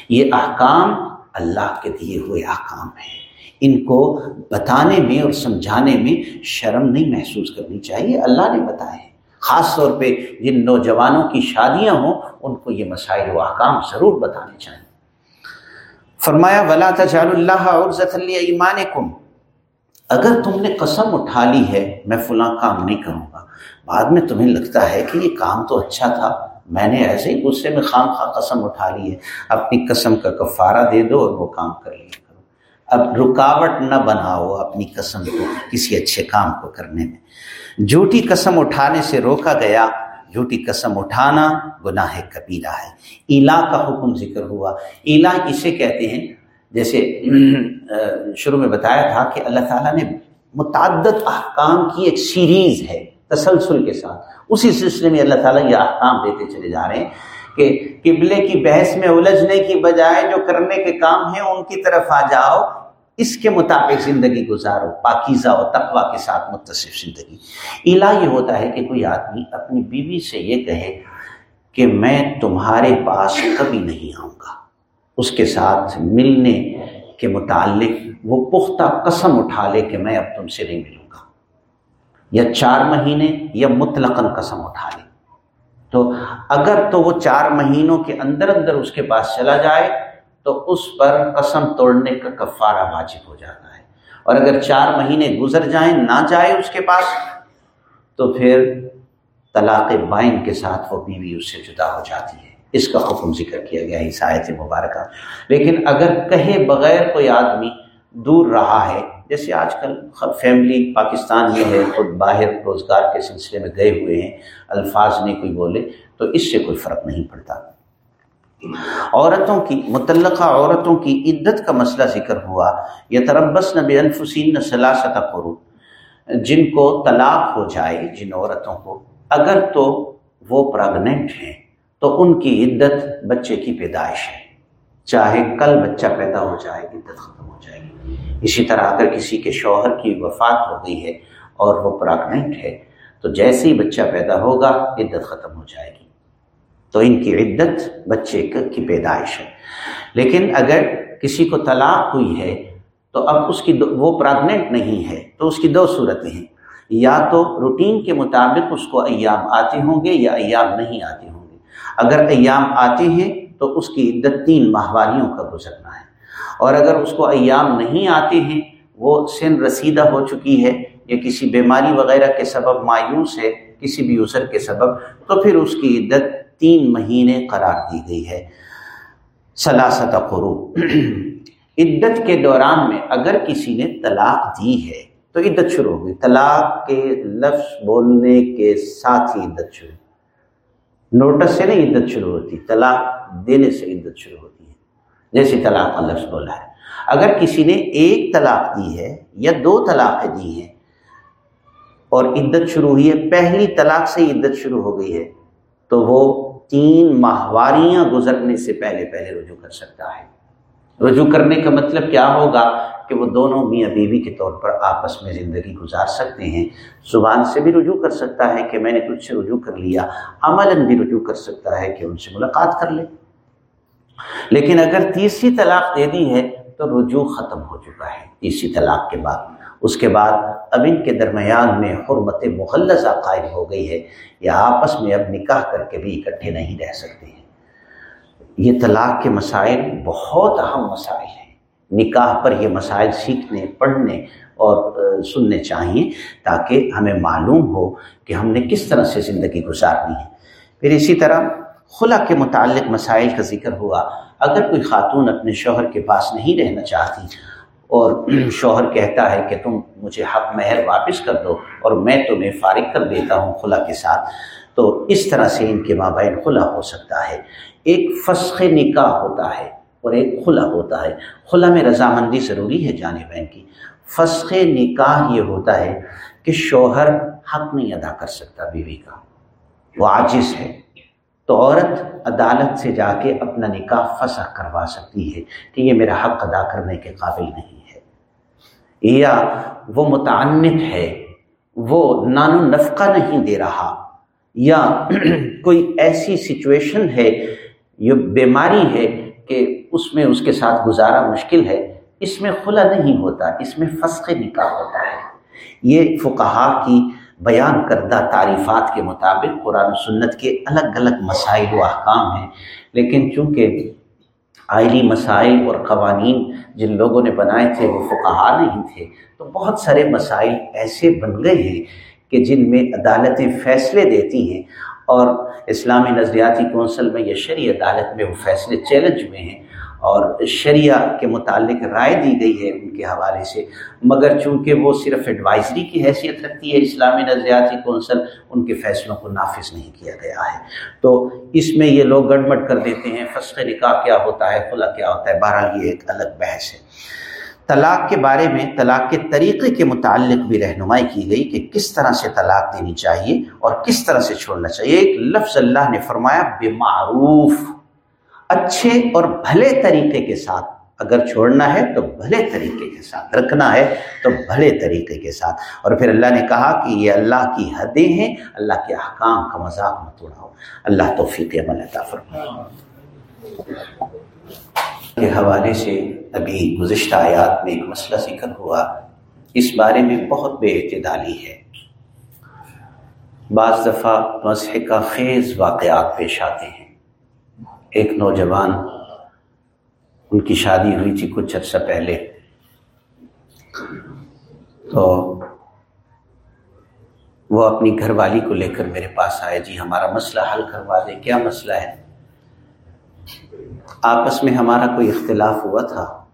یہ احکام اللہ کے دیے ہوئے احکام ہیں۔ ان کو بتانے میں اور سمجھانے میں شرم نہیں محسوس کرنی چاہیے۔ اللہ نے بتایا ہے۔ خاص طور پہ جن نوجوانوں کی شادیاں ہوں، ان کو یہ مسائل و احکام ضرور بتانے چاہیے۔ فرمایا، ولا تجعل اللہ عرضت ایمان اگر تم نے قسم اٹھا لی ہے، میں فلاں کام نہیں کروں گا۔ بعد میں تمہیں لگتا ہے کہ یہ کام تو اچھا تھا۔ میں نے ایسے ہی غصے میں خام خواہ قسم اٹھا لی ہے۔ اپنی قسم کا کفارہ دے دو اور وہ کام کر لیا اب رکاوٹ نہ بناؤ اپنی قسم کو، کسی اچھے کام کو کرنے میں۔ جھوٹی قسم اٹھانے سے روکا گیا، جھوٹی قسم اٹھانا گناہ کبیرہ ہے۔ ایلا کا حکم ذکر ہوا۔ ایلا اسے کہتے ہیں، جیسے <clears throat> شروع میں بتایا تھا کہ اللہ تعالیٰ نے متعدد احکام کی ایک سیریز ہے تسلسل کے ساتھ۔ اسی سلسلے میں اللہ تعالیٰ یہ احکام دیتے چلے جا رہے ہیں کہ قبلے کی بحث میں الجھنے کی بجائے جو کرنے کے کام ہیں ان کی طرف آ جاؤ۔ اس کے مطابق زندگی گزارو، پاکیزہ و تقوی کے ساتھ متصف زندگی۔ الا یہ ہوتا ہے کہ کوئی آدمی اپنی بیوی سے یہ کہے کہ میں تمہارے پاس کبھی نہیں آؤں گا۔ اس کے ساتھ ملنے کے متعلق وہ پختہ قسم اٹھا لے کہ میں اب تم سے نہیں ملوں گا۔ یا چار مہینے یا مطلقاً قسم اٹھا لے۔ تو اگر تو وہ چار مہینوں کے اندر اندر اس کے پاس چلا جائے تو اس پر قسم توڑنے کا کفارہ واجب ہو جاتا ہے۔ اور اگر چار مہینے گزر جائیں، نہ جائے اس کے پاس، تو پھر طلاق بائن کے ساتھ وہ بیوی اس سے جدا ہو جاتی ہے۔ اس کا حکم ذکر کیا گیا ہے عیسائیت مبارکہ۔ لیکن اگر کہے بغیر کوئی آدمی دور رہا ہے، جیسے آج کل فیملی پاکستان میں ہے، خود باہر روزگار کے سلسلے میں گئے ہوئے ہیں، الفاظ نہیں کوئی بولے، تو اس سے کوئی فرق نہیں پڑتا۔ عورتوں کی، متعلقہ عورتوں کی عدت کا مسئلہ ذکر ہوا۔ یہ تربس نب انفسین سلاست قرو جن کو طلاق ہو جائے، جن عورتوں کو، اگر تو وہ پریگننٹ ہیں، تو ان کی عدت بچے کی پیدائش ہے۔ چاہے کل بچہ پیدا ہو جائے، عدت ختم ہو جائے۔ گی اسی طرح اگر کسی کے شوہر کی وفات ہو گئی ہے اور وہ پراگننٹ ہے، تو جیسے ہی بچہ پیدا ہوگا، عدت ختم ہو جائے گی۔ تو ان کی عدت بچے کی پیدائش ہے۔ لیکن اگر کسی کو طلاق ہوئی ہے، تو اب اس کی دو وہ پراگنٹ نہیں ہے، تو اس کی دو صورتیں ہیں۔ یا تو روٹین کے مطابق اس کو ایام آتے ہوں گے یا ایام نہیں آتے ہوں گے۔ اگر ایام آتے ہیں، تو اس کی عدت تین ماہواریوں کا گزرنا ہے۔ اور اگر اس کو ایام نہیں آتے ہیں، وہ سن رسیدہ ہو چکی ہے، یا کسی بیماری وغیرہ کے سبب مایوس ہے، کسی بھی اسر کے سبب، تو پھر اس کی عدت تین مہینے قرار دی گئی ہے۔ سلاست قرو عدت کے دوران میں اگر کسی نے طلاق دی ہے تو عدت شروع ہو گئی۔ طلاق کے لفظ بولنے کے ساتھ ہی عدت شروع۔ نوٹس سے نہیں عدت شروع ہوتی، طلاق دینے سے عدت شروع ہوتی ہے۔ جیسے طلاق کا لفظ بولا ہے۔ اگر کسی نے ایک طلاق دی ہے یا دو طلاقیں دی ہیں اور عدت شروع ہوئی ہے، پہلی طلاق سے عدت شروع ہو گئی ہے۔ تو وہ تین ماہواریاں گزرنے سے پہلے پہلے رجوع کر سکتا ہے۔ رجوع کرنے کا مطلب کیا ہوگا کہ وہ دونوں میاں بیوی کے طور پر آپس میں زندگی گزار سکتے ہیں۔ زبان سے بھی رجوع کر سکتا ہے کہ میں نے کچھ سے رجوع کر لیا۔ عملاً بھی رجوع کر سکتا ہے کہ ان سے ملاقات کر لے۔ لیکن اگر تیسری طلاق دے دی ہے تو رجوع ختم ہو چکا ہے۔ تیسری طلاق کے بعد۔ اس کے بعد اب ان کے درمیان میں حرمت مغلزہ قائم ہو گئی ہے یا آپس میں اب نکاح کر کے بھی اکٹھے نہیں رہ سکتے ہیں۔ یہ طلاق کے مسائل بہت اہم مسائل ہیں۔ نکاح پر یہ مسائل سیکھنے، پڑھنے اور سننے چاہیے تاکہ ہمیں معلوم ہو کہ ہم نے کس طرح سے زندگی گزارنی ہے۔ پھر اسی طرح خلا کے متعلق مسائل کا ذکر ہوا۔ اگر کوئی خاتون اپنے شوہر کے پاس نہیں رہنا چاہتی اور شوہر کہتا ہے کہ تم مجھے حق مہر واپس کر دو اور میں تمہیں فارغ کر دیتا ہوں خلا کے ساتھ۔ تو اس طرح سے ان کے مابین خلا ہو سکتا ہے۔ ایک فسخ نکاح ہوتا ہے اور ایک خلا ہوتا ہے۔ خلا میں رضامندی ضروری ہے جانے بہن کی۔ فسخ نکاح یہ ہوتا ہے کہ شوہر حق نہیں ادا کر سکتا بیوی کا۔ وہ عاجز ہے۔ تو عورت عدالت سے جا کے اپنا نکاح فسخ کروا سکتی ہے کہ یہ میرا حق ادا کرنے کے قابل نہیں ہے۔ یا وہ متعنت ہے، وہ نان و نفقہ نہیں دے رہا، یا <clears throat> کوئی ایسی سچویشن ہے، یہ بیماری ہے کہ اس میں اس کے ساتھ گزارا مشکل ہے، اس میں خلا نہیں ہوتا، اس میں فسق نکاح ہوتا ہے۔ یہ فقہا کی بیان کردہ تعریفات کے مطابق قرآن و سنت کے الگ الگ مسائل و احکام ہیں، لیکن چونکہ آئلی مسائل اور قوانین جن لوگوں نے بنائے تھے وہ فقہا نہیں تھے۔ تو بہت سارے مسائل ایسے بن گئے ہیں کہ جن میں عدالتیں فیصلے دیتی ہیں اور اسلامی نظریاتی کونسل میں یا شرعی عدالت میں وہ فیصلے چیلنج ہوئے ہیں۔ اور شریعہ کے متعلق رائے دی گئی ہے ان کے حوالے سے۔ مگر چونکہ وہ صرف ایڈوائزری کی حیثیت رکھتی ہے اسلامی نظریاتی کونسل، ان کے فیصلوں کو نافذ نہیں کیا گیا ہے۔ تو اس میں یہ لوگ گڑبڑ کر دیتے ہیں، فسق نکاح کیا ہوتا ہے، خلا کیا ہوتا ہے، بہرحال یہ ایک الگ بحث ہے۔ طلاق کے بارے میں، طلاق کے طریقے کے متعلق بھی رہنمائی کی گئی کہ کس طرح سے طلاق دینی چاہیے اور کس طرح سے چھوڑنا چاہیے۔ ایک لفظ اللہ نے فرمایا بے معروف اچھے اور بھلے طریقے کے ساتھ اگر چھوڑنا ہے تو بھلے طریقے کے ساتھ، رکھنا ہے تو بھلے طریقے کے ساتھ۔ اور پھر اللہ نے کہا کہ یہ اللہ کی حدیں ہیں، اللہ کے احکام کا مذاق مت اڑاؤ۔ اللہ توفیق عمل عطا کے حوالے سے ابھی گزشتہ آیات میں ایک مسئلہ ذکر ہوا۔ اس بارے میں بہت بے اعتدالی ہے۔ بعض دفعہ مذہب کا خیز واقعات پیش آتے ہیں۔ ایک نوجوان، ان کی شادی ہوئی تھی کچھ عرصہ پہلے۔ تو وہ اپنی گھر والی کو لے کر میرے پاس آئے جی ہمارا مسئلہ حل کروا دیں۔ کیا مسئلہ ہے؟ آپس میں ہمارا کوئی اختلاف ہوا تھا۔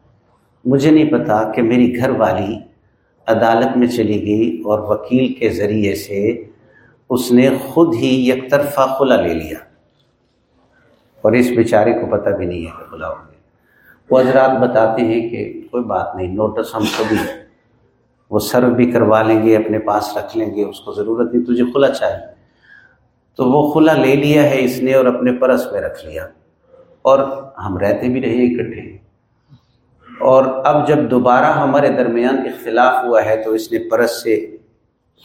مجھے نہیں پتا کہ میری گھر والی عدالت میں چلی گئی اور وکیل کے ذریعے سے اس نے خود ہی یک طرفہ خلا لے لیا۔ اور اس بیچارے کو پتہ بھی نہیں ہے کہ کھلا ہو گیا وہ حضرات بتاتے ہیں کہ کوئی بات نہیں نوٹس ہم کبھی وہ سرو بھی کروا لیں گے، اپنے پاس رکھ لیں گے، اس کو ضرورت نہیں، تجھے کھلا چاہیے۔ تو وہ کھلا لے لیا ہے اس نے اور اپنے پرس میں رکھ لیا۔ اور ہم رہتے بھی رہے اکٹھے۔ اور اب جب دوبارہ ہمارے درمیان اختلاف ہوا ہے تو اس نے پرس سے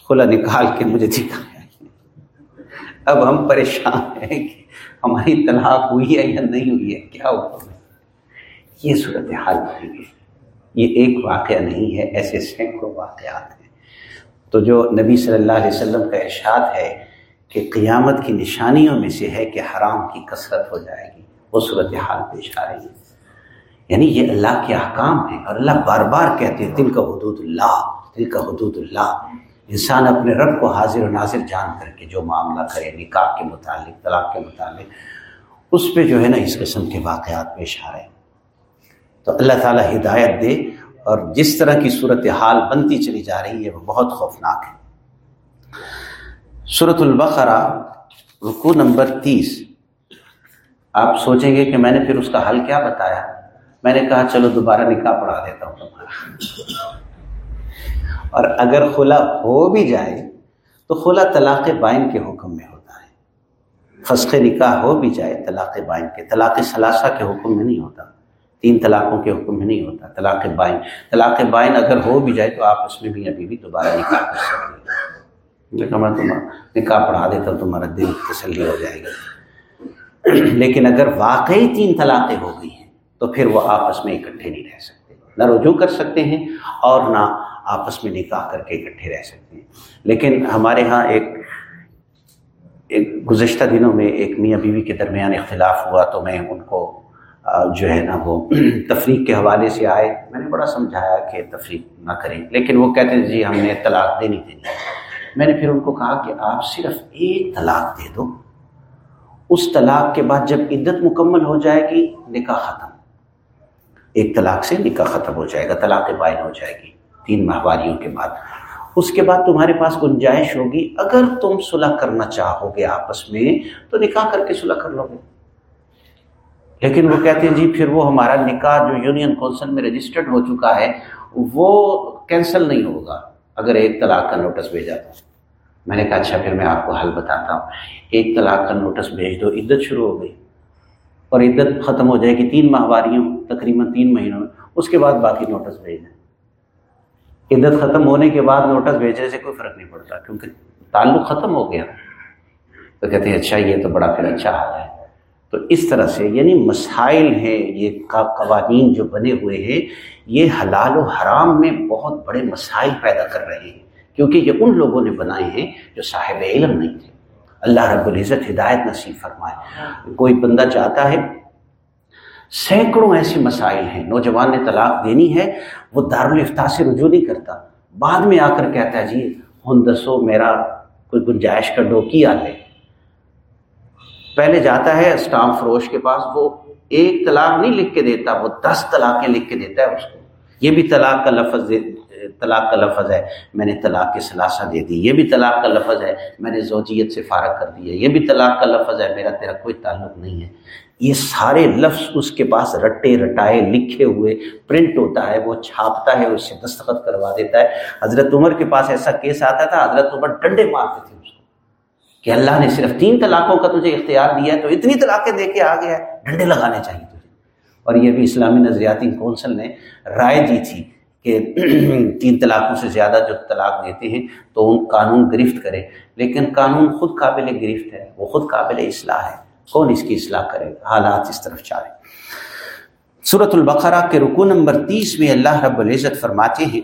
کھلا نکال کے مجھے دکھایا۔ اب ہم پریشان ہیں کہ ہماری طلاق ہوئی ہے یا نہیں ہوئی ہے، کیا ہوا؟ یہ صورت حال ہوئی ہے۔ یہ ایک واقعہ نہیں ہے، ایسے سینکڑوں واقعات ہیں۔ تو جو نبی صلی اللہ علیہ وسلم کا ارشاد ہے کہ قیامت کی نشانیوں میں سے ہے کہ حرام کی کثرت ہو جائے گی، وہ صورت حال پیش آ رہی ہے۔ یعنی یہ اللہ کے احکام ہیں اور اللہ بار بار کہتے ہیں دل کا حدود اللہ دل کا حدود اللہ۔ انسان اپنے رب کو حاضر و ناظر جان کر کے جو معاملہ کرے، نکاح کے متعلق، طلاق کے متعلق، اس پہ جو ہے نا اس قسم کے واقعات پیش آ رہے ہیں۔ تو اللہ تعالیٰ ہدایت دے اور جس طرح کی صورت حال بنتی چلی جا رہی ہے، وہ بہت خوفناک ہے۔ صورت البقرہ رکو نمبر تیس۔ آپ سوچیں گے کہ میں نے پھر اس کا حل کیا بتایا؟ میں نے کہا، چلو دوبارہ نکاح پڑھا دیتا ہوں تمہارا۔ اور اگر خلا ہو بھی جائے تو خلا طلاق بائن کے حکم میں ہوتا ہے۔ فسخ نکاح ہو بھی جائے طلاق بائن کے، طلاق ثلاثہ کے حکم میں نہیں ہوتا۔ تین طلاقوں کے حکم میں نہیں ہوتا۔ طلاق بائن طلاق بائن اگر ہو بھی جائے تو آپ اس میں بھی ابھی بھی دوبارہ نکاح کر سکتے ہیں۔ میں تمہارا نکاح پڑھا دیتا ہوں، تمہارا دل تسلی ہو جائے گا۔ لیکن اگر واقعی تین طلاقیں ہو گئی ہیں تو پھر وہ آپس میں اکٹھے نہیں رہ سکتے۔ نہ رجوع کر سکتے ہیں اور نہ آپس میں نکاح کر کے اکٹھے رہ سکتے ہیں۔ لیکن ہمارے ہاں ایک ایک گزشتہ دنوں میں ایک میاں بیوی کے درمیان اختلاف ہوا تو میں ان کو جو ہے نا وہ <clears throat> تفریق کے حوالے سے آئے۔ میں نے بڑا سمجھایا کہ تفریق نہ کریں۔ لیکن وہ کہتے ہیں جی ہم نے طلاق دینی دینی میں نے پھر ان کو کہا کہ آپ صرف ایک طلاق دے دو۔ اس طلاق کے بعد جب عدت مکمل ہو جائے گی، نکاح ختم۔ ایک طلاق سے نکاح ختم ہو جائے گا، طلاق بائن ہو جائے گی۔ تین ماہواریوں کے بعد۔ اس کے بعد تمہارے پاس گنجائش ہوگی۔ اگر تم صلح کرنا چاہو گے آپس میں، تو نکاح کر کے صلح کر لو۔ گے لیکن وہ کہتے ہیں جی پھر وہ ہمارا نکاح جو یونین کونسل میں رجسٹرڈ ہو چکا ہے، وہ کینسل نہیں ہوگا اگر ایک طلاق کا نوٹس بھیجا تو میں نے کہا اچھا پھر میں آپ کو حل بتاتا ہوں۔ ایک طلاق کا نوٹس بھیج دو، عدت شروع ہو گئی۔ اور عدت ختم ہو جائے گی تین ماہواریوں، تقریباً تین مہینوں میں۔ اس کے بعد باقی نوٹس بھیج دیں عدت ختم ہونے کے بعد نوٹس بھیجنے سے کوئی فرق نہیں پڑتا، کیونکہ تعلق ختم ہو گیا۔ تو کہتے ہیں اچھا یہ تو بڑا پھر اچھا حال ہے۔ تو اس طرح سے یعنی مسائل ہیں، یہ قوانین جو بنے ہوئے ہیں، یہ حلال و حرام میں بہت بڑے مسائل پیدا کر رہے ہیں۔ کیونکہ یہ ان لوگوں نے بنائے ہیں جو صاحب علم نہیں تھے۔ اللہ رب العزت ہدایت نصیب فرمائے۔ کوئی بندہ چاہتا ہے سینکڑوں ایسے مسائل ہیں، نوجوان نے طلاق دینی ہے، وہ دارالفتہ سے رجوع نہیں کرتا۔ بعد میں آ کر کہتا ہے جی ہن دسو، میرا کوئی گنجائش کا ڈوکی آ لے۔ پہلے جاتا ہے اسٹام فروش کے پاس، وہ ایک طلاق نہیں لکھ کے دیتا، وہ دس طلاقیں لکھ کے دیتا ہے اس کو۔ یہ بھی طلاق کا لفظ طلاق کا لفظ ہے، میں نے طلاق کے ثلاثہ دے دی۔ یہ بھی طلاق کا لفظ ہے، میں نے زوجیت سے فارغ کر دیا یہ بھی طلاق کا لفظ ہے، میرا تیرا کوئی تعلق نہیں ہے۔ یہ سارے لفظ اس کے پاس رٹے رٹائے لکھے ہوئے پرنٹ ہوتا ہے، وہ چھاپتا ہے اس سے دستخط کروا دیتا ہے۔ حضرت عمر کے پاس ایسا کیس آتا تھا، حضرت عمر ڈنڈے مارتے تھے اس کو۔ کہ اللہ نے صرف تین طلاقوں کا تجھے اختیار دیا ہے، تو اتنی طلاقیں دے کے آ گیا ہے۔ ڈنڈے لگانے چاہیے تجھے۔ اور یہ بھی اسلامی نظریاتی کونسل نے رائے دی تھی کہ <clears throat> تین طلاقوں سے زیادہ جو طلاق دیتے ہیں تو ان قانون گرفت کرے لیکن قانون خود قابل گرفت ہے، وہ خود قابل اصلاح ہے۔ کون اس کی اصلاح کرے حالات اس طرف چاہے صورت البقرہ کے رکو نمبر تیس میں اللہ رب العزت فرماتے ہیں،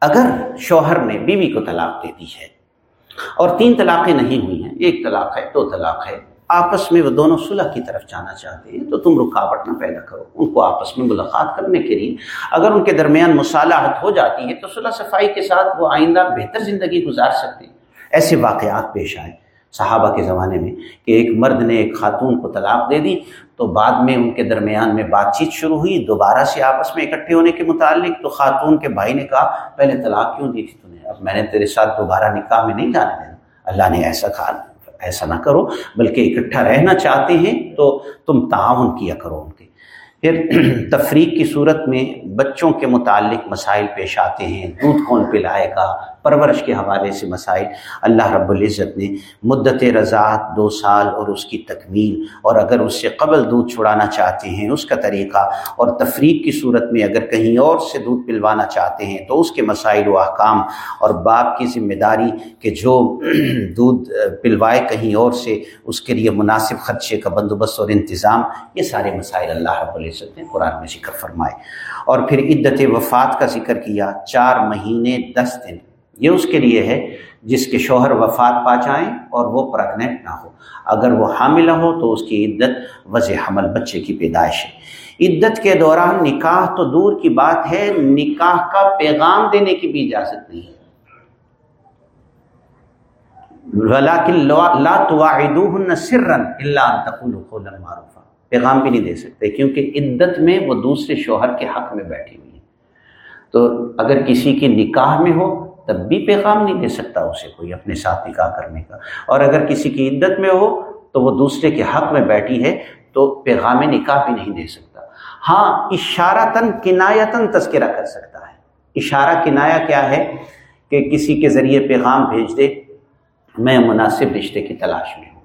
اگر شوہر نے بیوی کو طلاق دے دی ہے اور تین طلاقیں نہیں ہوئی ہیں، ایک طلاق ہے، دو طلاق ہے، آپس میں وہ دونوں صلح کی طرف جانا چاہتے ہیں، تو تم رکاوٹ نہ پیدا کرو۔ ان کو آپس میں ملاقات کرنے کے لیے اگر ان کے درمیان مصالحت ہو جاتی ہے، تو صلح صفائی کے ساتھ وہ آئندہ بہتر زندگی گزار سکتے ہیں۔ ایسے واقعات پیش آئے۔ صحابہ کے زمانے میں کہ ایک مرد نے ایک خاتون کو طلاق دے دی، تو بعد میں ان کے درمیان میں بات چیت شروع ہوئی، دوبارہ سے آپس میں اکٹھے ہونے کے متعلق تو خاتون کے بھائی نے کہا، پہلے طلاق کیوں دی تھی تمہیں؟ اب میں نے تیرے ساتھ دوبارہ نکاح میں نہیں جانے دینا۔ اللہ نے ایسا کہا، ایسا نہ کرو، بلکہ اکٹھا رہنا چاہتے ہیں تو تم تعاون کیا کرو ان کے۔ پھر <clears throat> تفریق کی صورت میں بچوں کے متعلق مسائل پیش آتے ہیں، دودھ کون پلائے گا پرورش کے حوالے سے مسائل۔ اللہ رب العزت نے مدت رضاعت دو سال اور اس کی تکمیل، اور اگر اس سے قبل دودھ چھڑانا چاہتے ہیں اس کا طریقہ، اور تفریق کی صورت میں اگر کہیں اور سے دودھ پلوانا چاہتے ہیں تو اس کے مسائل و احکام اور باپ کی ذمہ داری کہ جو <clears throat> دودھ پلوائے کہیں اور سے اس کے لیے مناسب خدشے کا بندوبست اور انتظام، یہ سارے مسائل اللہ رب العزت نے قرآن میں ذکر فرمائے۔ اور پھر عدت وفات کا ذکر کیا، چار مہینے دس دن۔ یہ اس کے لیے ہے جس کے شوہر وفات پا جائیں اور وہ پریگنٹ نہ ہو۔ اگر وہ حامل ہو تو اس کی عدت وضع حمل بچے کی پیدائش ہے۔ عدت کے دوران نکاح تو دور کی بات ہے، نکاح کا پیغام دینے کی بھی اجازت نہیں ہے۔ پیغام بھی نہیں دے سکتے کیونکہ عدت میں وہ دوسرے شوہر کے حق میں بیٹھی ہوئی ہے تو اگر کسی کی نکاح میں ہو تب بھی پیغام نہیں دے سکتا اسے کوئی اپنے ساتھ نکاح کرنے کا۔ اور اگر کسی کی عدت میں ہو تو وہ دوسرے کے حق میں بیٹھی ہے تو پیغام نکاح بھی نہیں دے سکتا۔ ہاں اشارہ تن کنایتاً تذکرہ کر سکتا ہے۔ اشارہ کنایا کیا ہے؟ کہ کسی کے ذریعے پیغام بھیج دے، میں مناسب رشتے کی تلاش میں ہوں۔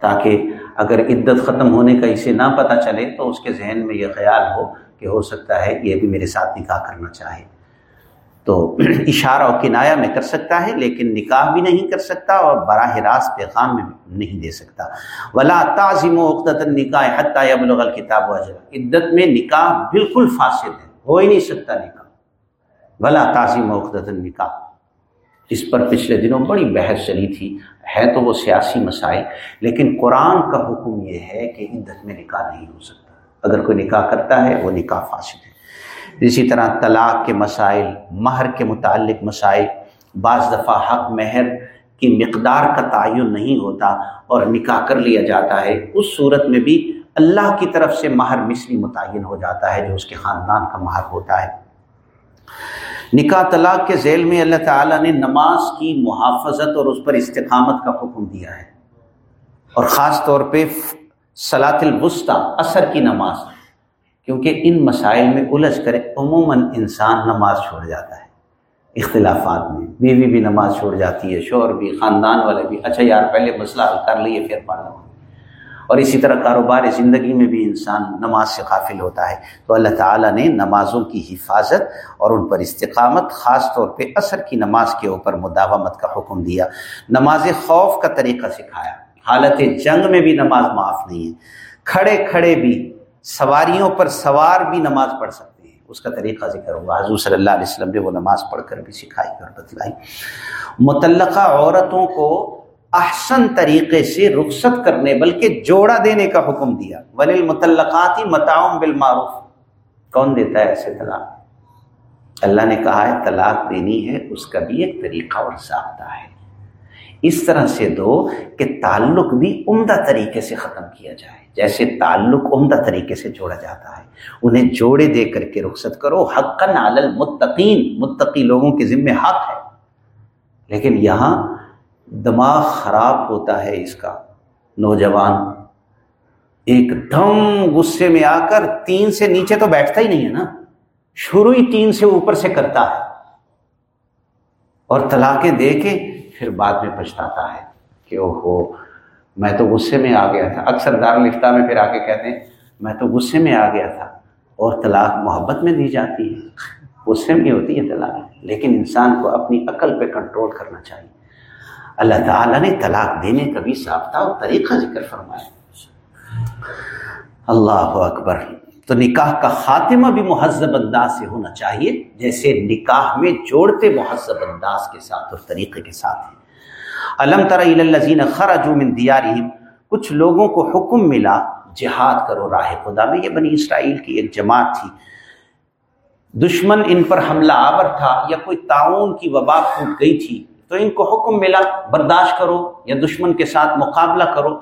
تاکہ اگر عدت ختم ہونے کا اسے نہ پتہ چلے تو اس کے ذہن میں یہ خیال ہو کہ ہو سکتا ہے یہ بھی میرے ساتھ نکاح کرنا چاہے۔ تو اشارہ و کنایا میں کر سکتا ہے، لیکن نکاح بھی نہیں کر سکتا اور براہ راست پیغام میں نہیں دے سکتا۔ ولا تعظیم و نکاح حتیٰ ابلغ الکتاب و اجرا عدت میں نکاح بالکل فاصل ہے، ہو ہی نہیں سکتا نکاح۔ ولا تعظیم و نکاح اس پر پچھلے دنوں بڑی بحث چلی تھی۔ ہے تو وہ سیاسی مسائل، لیکن قرآن کا حکم یہ ہے کہ عدت میں نکاح نہیں ہو سکتا۔ اگر کوئی نکاح کرتا ہے، وہ نکاح فاسد ہے۔ اسی طرح طلاق کے مسائل، مہر کے متعلق مسائل، بعض دفعہ حق مہر کی مقدار کا تعین نہیں ہوتا اور نکاح کر لیا جاتا ہے، اس صورت میں بھی اللہ کی طرف سے مہر مثلی متعین ہو جاتا ہے جو اس کے خاندان کا مہر ہوتا ہے۔ نکاح طلاق کے ذیل میں اللہ تعالیٰ نے نماز کی محافظت اور اس پر استقامت کا حکم دیا ہے۔ اور خاص طور پہ صلاط الوسطی اثر کی نماز۔ کیونکہ ان مسائل میں الجھ کر عموماً انسان نماز چھوڑ جاتا ہے۔ اختلافات میں، بیوی بھی نماز چھوڑ جاتی ہے، شوہر بھی، خاندان والے بھی اچھا یار، پہلے مسئلہ حل کر لیے، پھر پڑھ لو۔ اور اسی طرح کاروبار، زندگی میں بھی انسان نماز سے قافل ہوتا ہے۔ تو اللہ تعالیٰ نے نمازوں کی حفاظت اور ان پر استقامت، خاص طور پہ عصر کی نماز کے اوپر مداومت کا حکم دیا۔ نماز خوف کا طریقہ سکھایا۔ حالت جنگ میں بھی نماز معاف نہیں ہے۔ کھڑے کھڑے بھی سواریوں پر سوار بھی نماز پڑھ سکتے ہیں۔ اس کا طریقہ ذکر ہوا حضور صلی اللہ علیہ وسلم نے وہ نماز پڑھ کر بھی سکھائی اور بتلائی۔ متعلقہ عورتوں کو احسن طریقے سے رخصت کرنے، بلکہ جوڑا دینے کا حکم دیا۔ ولی متعلقات متعم بالمعروف۔ کون دیتا ہے ایسے طلاق؟ اللہ نے کہا ہے، طلاق دینی ہے، اس کا بھی ایک طریقہ اور ضابطہ ہے۔ اس طرح سے دو کہ تعلق بھی عمدہ طریقے سے ختم کیا جائے۔ جیسے تعلق عمدہ طریقے سے جوڑا جاتا ہے۔ انہیں جوڑے دے کر کے رخصت کرو۔ حق علی المتقین، متقی لوگوں کے ذمہ حق ہے۔ لیکن یہاں دماغ خراب ہوتا ہے اس کا۔ نوجوان ایک دم غصے میں آ کر تین سے نیچے تو بیٹھتا ہی نہیں ہے نا۔ شروع ہی تین سے اوپر سے کرتا ہے۔ اور طلاقیں دے کے پھر بعد میں پچھتاتا ہے کہ او ہو میں تو غصے میں آ گیا تھا۔ اکثر دار لفتہ میں پھر آ کے کہتے ہیں، میں تو غصے میں آ گیا تھا اور طلاق محبت میں دی جاتی ہے۔ غصے میں ہوتی ہے طلاق، لیکن انسان کو اپنی عقل پہ کنٹرول کرنا چاہیے۔ اللہ تعالیٰ نے طلاق دینے کا بھی ضابطہ اور طریقہ ذکر فرمایا۔ اللہ اکبر۔ تو نکاح کا خاتمہ بھی مہذب انداز سے ہونا چاہیے، جیسے نکاح میں جوڑتے مہذب انداز کے ساتھ اور طریقے کے ساتھ۔ ہیں علم ترزین خرجو من دیارہم؟ کچھ لوگوں کو حکم ملا، جہاد کرو راہ خدا میں۔ یہ بنی اسرائیل کی ایک جماعت تھی۔ دشمن ان پر حملہ آور تھا یا کوئی تعاون کی وبا پھوٹ گئی تھی، تو ان کو حکم ملا، برداشت کرو یا دشمن کے ساتھ مقابلہ کرو۔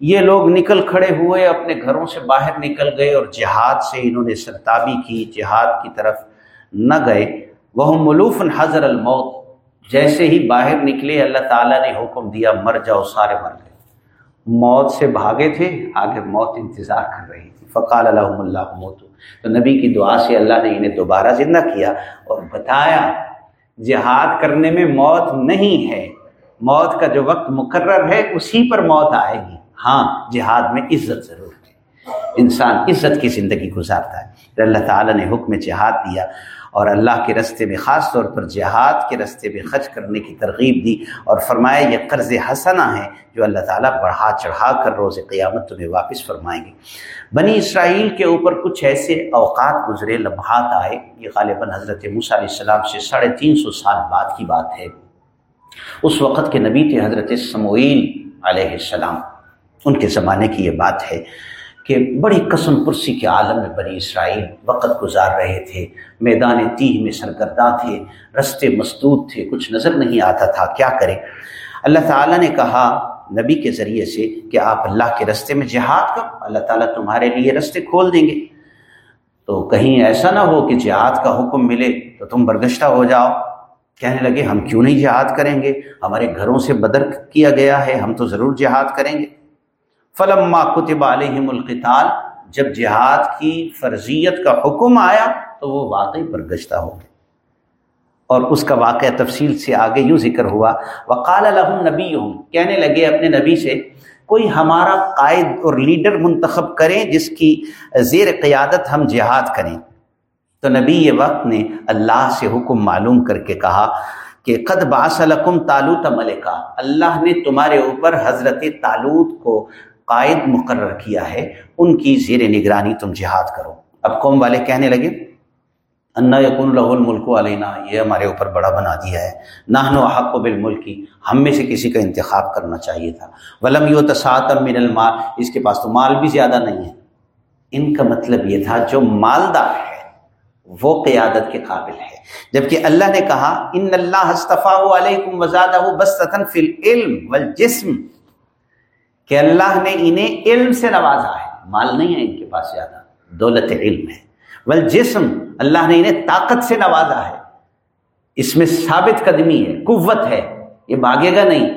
یہ لوگ نکل کھڑے ہوئے، اپنے گھروں سے باہر نکل گئے اور جہاد سے انہوں نے سرتابی کی، جہاد کی طرف نہ گئے۔ وہ ملوف حضر الموت۔ جیسے ہی باہر نکلے، اللہ تعالیٰ نے حکم دیا، مر جاؤ، سارے مر گئے۔ موت سے بھاگے تھے، آگے موت انتظار کر رہی تھی۔ فقال الحم اللہ موت۔ تو نبی کی دعا سے اللہ نے انہیں دوبارہ زندہ کیا اور بتایا، جہاد کرنے میں موت نہیں ہے۔ موت کا جو وقت مقرر ہے، اسی پر موت آئے گی۔ ہاں جہاد میں عزت ضرور ہے انسان عزت کی زندگی گزارتا ہے۔ اللہ تعالیٰ نے حکم جہاد دیا۔ اور اللہ کے رستے میں خاص طور پر جہاد کے رستے میں خرچ کرنے کی ترغیب دی اور فرمایا یہ قرض حسنہ ہے جو اللہ تعالیٰ بڑھا چڑھا کر روز قیامت تمہیں واپس فرمائیں گے۔ بنی اسرائیل کے اوپر کچھ ایسے اوقات گزرے لمحات آئے، یہ غالباً حضرت موسیٰ علیہ السلام سے ساڑھے تین سو سال بعد کی بات ہے۔ اس وقت کے نبی تھے حضرت سموئیل علیہ السلام۔ ان کے زمانے کی یہ بات ہے۔ کہ بڑی قسم پرسی کے عالم میں بنی اسرائیل وقت گزار رہے تھے، میدان تیہ میں سرگرداں تھے، رستے مسدود تھے، کچھ نظر نہیں آتا تھا، کیا کریں؟ اللہ تعالیٰ نے کہا نبی کے ذریعے سے کہ آپ اللہ کے رستے میں جہاد کرو، اللہ تعالیٰ تمہارے لیے رستے کھول دیں گے۔ تو کہیں ایسا نہ ہو کہ جہاد کا حکم ملے تو تم برگشتہ ہو جاؤ۔ کہنے لگے ہم کیوں نہیں جہاد کریں گے؟ ہمارے گھروں سے بدر کیا گیا ہے، ہم تو ضرور جہاد کریں گے۔ فلم کتب علیہم القتال، جب جہاد کی فرضیت کا حکم آیا تو وہ واقعی پر گشتہ ہو گئے۔ اور اس کا واقعہ تفصیل سے آگے یوں ذکر ہوا، وقال الحم نبی کہنے لگے اپنے نبی سے، کوئی ہمارا قائد اور لیڈر منتخب کریں جس کی زیر قیادت ہم جہاد کریں۔ تو نبی یہ وقت نے اللہ سے حکم معلوم کر کے کہا کہ قد باسلکم تالوت ملکہ اللہ نے تمہارے اوپر حضرت تالوت کو قائد مقرر کیا ہے، ان کی زیر نگرانی تم جہاد کرو۔ اب قوم والے کہنے لگے، انا یقن اللہ الملک علینا، یہ ہمارے اوپر بڑا بنا دیا ہے۔ نہن و حق و بالملکی ہم میں سے کسی کا انتخاب کرنا چاہیے تھا۔ ولم یو تساتم من المال، اس کے پاس تو مال بھی زیادہ نہیں ہے۔ ان کا مطلب یہ تھا، جو مالدار ہے، وہ قیادت کے قابل ہے۔ جبکہ اللہ نے کہا، ان اللہ استفا علیکم وزادہ بستن فی العلم والجسم کہ اللہ نے انہیں علم سے نوازا ہے۔ مال نہیں ہے ان کے پاس زیادہ، دولت علم ہے۔ ول جسم اللہ نے انہیں طاقت سے نوازا ہے۔ اس میں ثابت قدمی ہے، قوت ہے۔ یہ بھاگے گا نہیں۔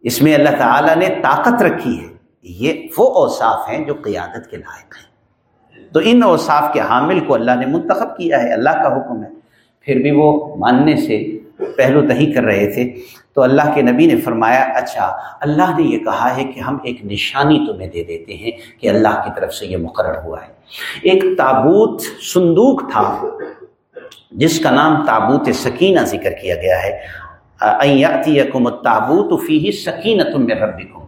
اس میں اللہ تعالیٰ نے طاقت رکھی ہے۔ یہ وہ اوصاف ہیں جو قیادت کے لائق ہیں۔ تو ان اوصاف کے حامل کو اللہ نے منتخب کیا ہے۔ اللہ کا حکم ہے۔ پھر بھی وہ ماننے سے پہلو تہی کر رہے تھے۔ تو اللہ کے نبی نے فرمایا اچھا اللہ نے یہ کہا ہے کہ ہم ایک نشانی تمہیں دے دیتے ہیں کہ اللہ کی طرف سے یہ مقرر ہوا ہے۔ ایک تابوت صندوق تھا، جس کا نام تابوت سکینہ ذکر کیا گیا ہے۔ یکم تابوت فی سکینہ تم ربی کو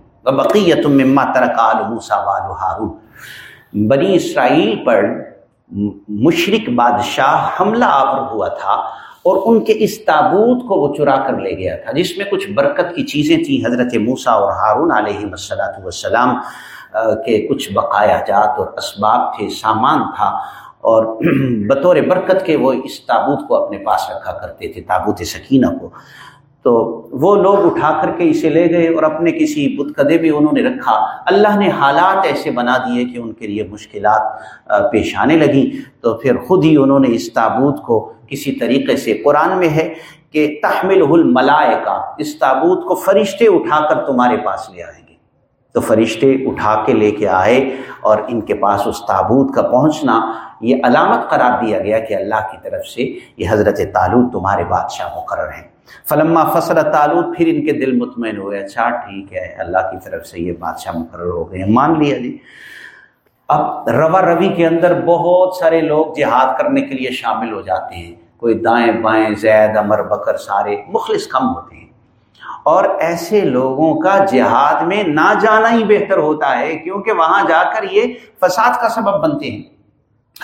مما ترک آل موسا وال ہارون۔ بنی اسرائیل پر مشرق بادشاہ حملہ آور ہوا تھا۔ اور ان کے اس تابوت کو وہ چرا کر لے گیا تھا، جس میں کچھ برکت کی چیزیں تھیں، حضرت موسا اور ہارون علیہ مسلاۃ والسلام کے کچھ بقایا جات اور اسباب تھے، سامان تھا، اور <clears throat> بطور برکت کے وہ اس تابوت کو اپنے پاس رکھا کرتے تھے، تابوت سکینہ کو۔ تو وہ لوگ اٹھا کر کے اسے لے گئے اور اپنے کسی بت کدے بھی انہوں نے رکھا۔ اللہ نے حالات ایسے بنا دیے کہ ان کے لیے مشکلات پیش آنے لگیں۔ تو پھر خود ہی انہوں نے اس تابوت کو کسی طریقے سے، قرآن میں ہے کہ تحمل الملائکہ، اس تابوت کو فرشتے اٹھا کر تمہارے پاس لے آئیں گے۔ تو فرشتے اٹھا کے لے کے آئے اور ان کے پاس اس تابوت کا پہنچنا، یہ علامت قرار دیا گیا کہ اللہ کی طرف سے یہ حضرت تعلق تمہارے بادشاہ مقرر ہیں۔ فلما فصل تعلق پھر ان کے دل مطمئن ہوئے اچھا ٹھیک ہے، اللہ کی طرف سے یہ بادشاہ مقرر ہو گئے۔ مان لیا جی۔ اب روا روی کے اندر بہت سارے لوگ جہاد کرنے کے لیے شامل ہو جاتے ہیں۔ کوئی دائیں بائیں، زید امر بکر، سارے مخلص کم ہوتے ہیں۔ اور ایسے لوگوں کا جہاد میں نہ جانا ہی بہتر ہوتا ہے، کیونکہ وہاں جا کر یہ فساد کا سبب بنتے ہیں۔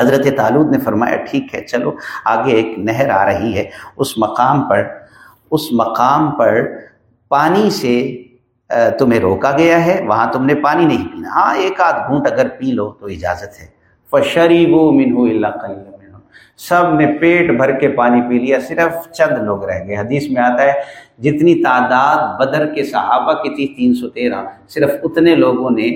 حضرت تعلق نے فرمایا، ٹھیک ہے، چلو، آگے ایک نہر آ رہی ہے۔ اس مقام پر اس مقام پر پانی سے تمہیں روکا گیا ہے، وہاں تم نے پانی نہیں پینا۔ ہاں ایک آدھ گھونٹ اگر پی لو تو اجازت ہے۔ فشریب منہ اللہ سب نے پیٹ بھر کے پانی پی لیا، صرف چند لوگ رہ گئے۔ حدیث میں آتا ہے، جتنی تعداد بدر کے صحابہ کی تھی، تین سو تیرہ۔ صرف اتنے لوگوں نے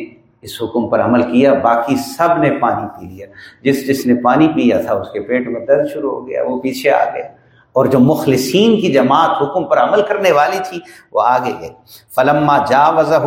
اس حکم پر عمل کیا، باقی سب نے پانی پی لیا۔ جس جس نے پانی پیا تھا، اس کے پیٹ میں درد شروع ہو گیا، وہ پیچھے آ گیا اور جو مخلصین کی جماعت حکم پر عمل کرنے والی تھی، وہ آگے گئے۔ فلما جا وضح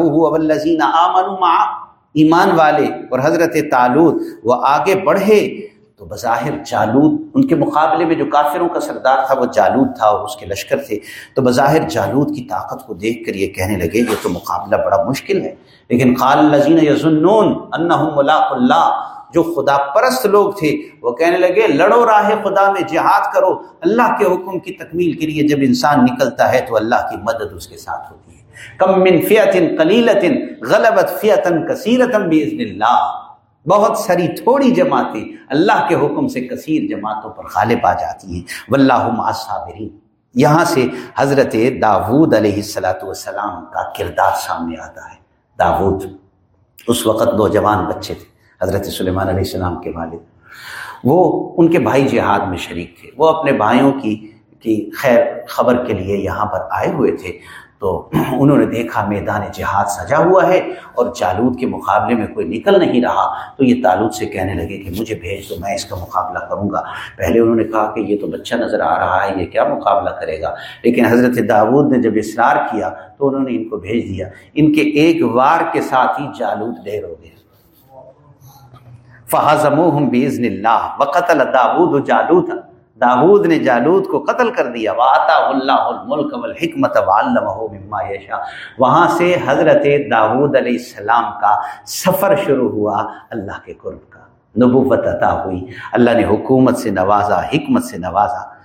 ایمان والے اور حضرت تعلق وہ آگے بڑھے تو بظاہر جالود ان کے مقابلے میں جو کافروں کا سردار تھا، وہ جالود تھا اور اس کے لشکر تھے۔ تو بظاہر جالود کی طاقت کو دیکھ کر یہ کہنے لگے، یہ تو مقابلہ بڑا مشکل ہے۔ لیکن قال الزین یزنون انہم ملاق اللہ جو خدا پرست لوگ تھے، وہ کہنے لگے، لڑو راہ خدا میں، جہاد کرو۔ اللہ کے حکم کی تکمیل کے لیے جب انسان نکلتا ہے تو اللہ کی مدد اس کے ساتھ ہوتی ہے۔ کم من فیتن قلیلت غلبت فیتن کثیرتم باذن اللہ۔ بہت ساری تھوڑی جماعتیں اللہ کے حکم سے کثیر جماعتوں پر غالب آ جاتی ہیں۔ واللہ مع الصابرین یہاں سے حضرت داود علیہ السلاۃ والسلام کا کردار سامنے آتا ہے۔ داود، اس وقت نوجوان بچے تھے۔ حضرت سلیمان علیہ السلام کے والد، وہ ان کے بھائی جہاد میں شریک تھے۔ وہ اپنے بھائیوں کی کی خیر خبر کے لیے یہاں پر آئے ہوئے تھے۔ تو انہوں نے دیکھا میدان جہاد سجا ہوا ہے اور جالود کے مقابلے میں کوئی نکل نہیں رہا۔ تو یہ تالود سے کہنے لگے کہ مجھے بھیج دو، میں اس کا مقابلہ کروں گا۔ پہلے انہوں نے کہا کہ یہ تو بچہ نظر آ رہا ہے، یہ کیا مقابلہ کرے گا؟ لیکن حضرت داود نے جب اصرار کیا تو انہوں نے ان کو بھیج دیا۔ ان کے ایک وار کے ساتھ ہی جالود ڈیر ہو گئے فہضم بیزن اللہ وقت داود جالود داود نے جالود کو قتل کر دیا۔ واطا اللہ الملک والحکمت وعلمہ مما یشا وہاں سے حضرت داود علیہ السلام کا سفر شروع ہوا اللہ کے قرب کا۔ نبوت عطا ہوئی۔ اللہ نے حکومت سے نوازا، حکمت سے نوازا۔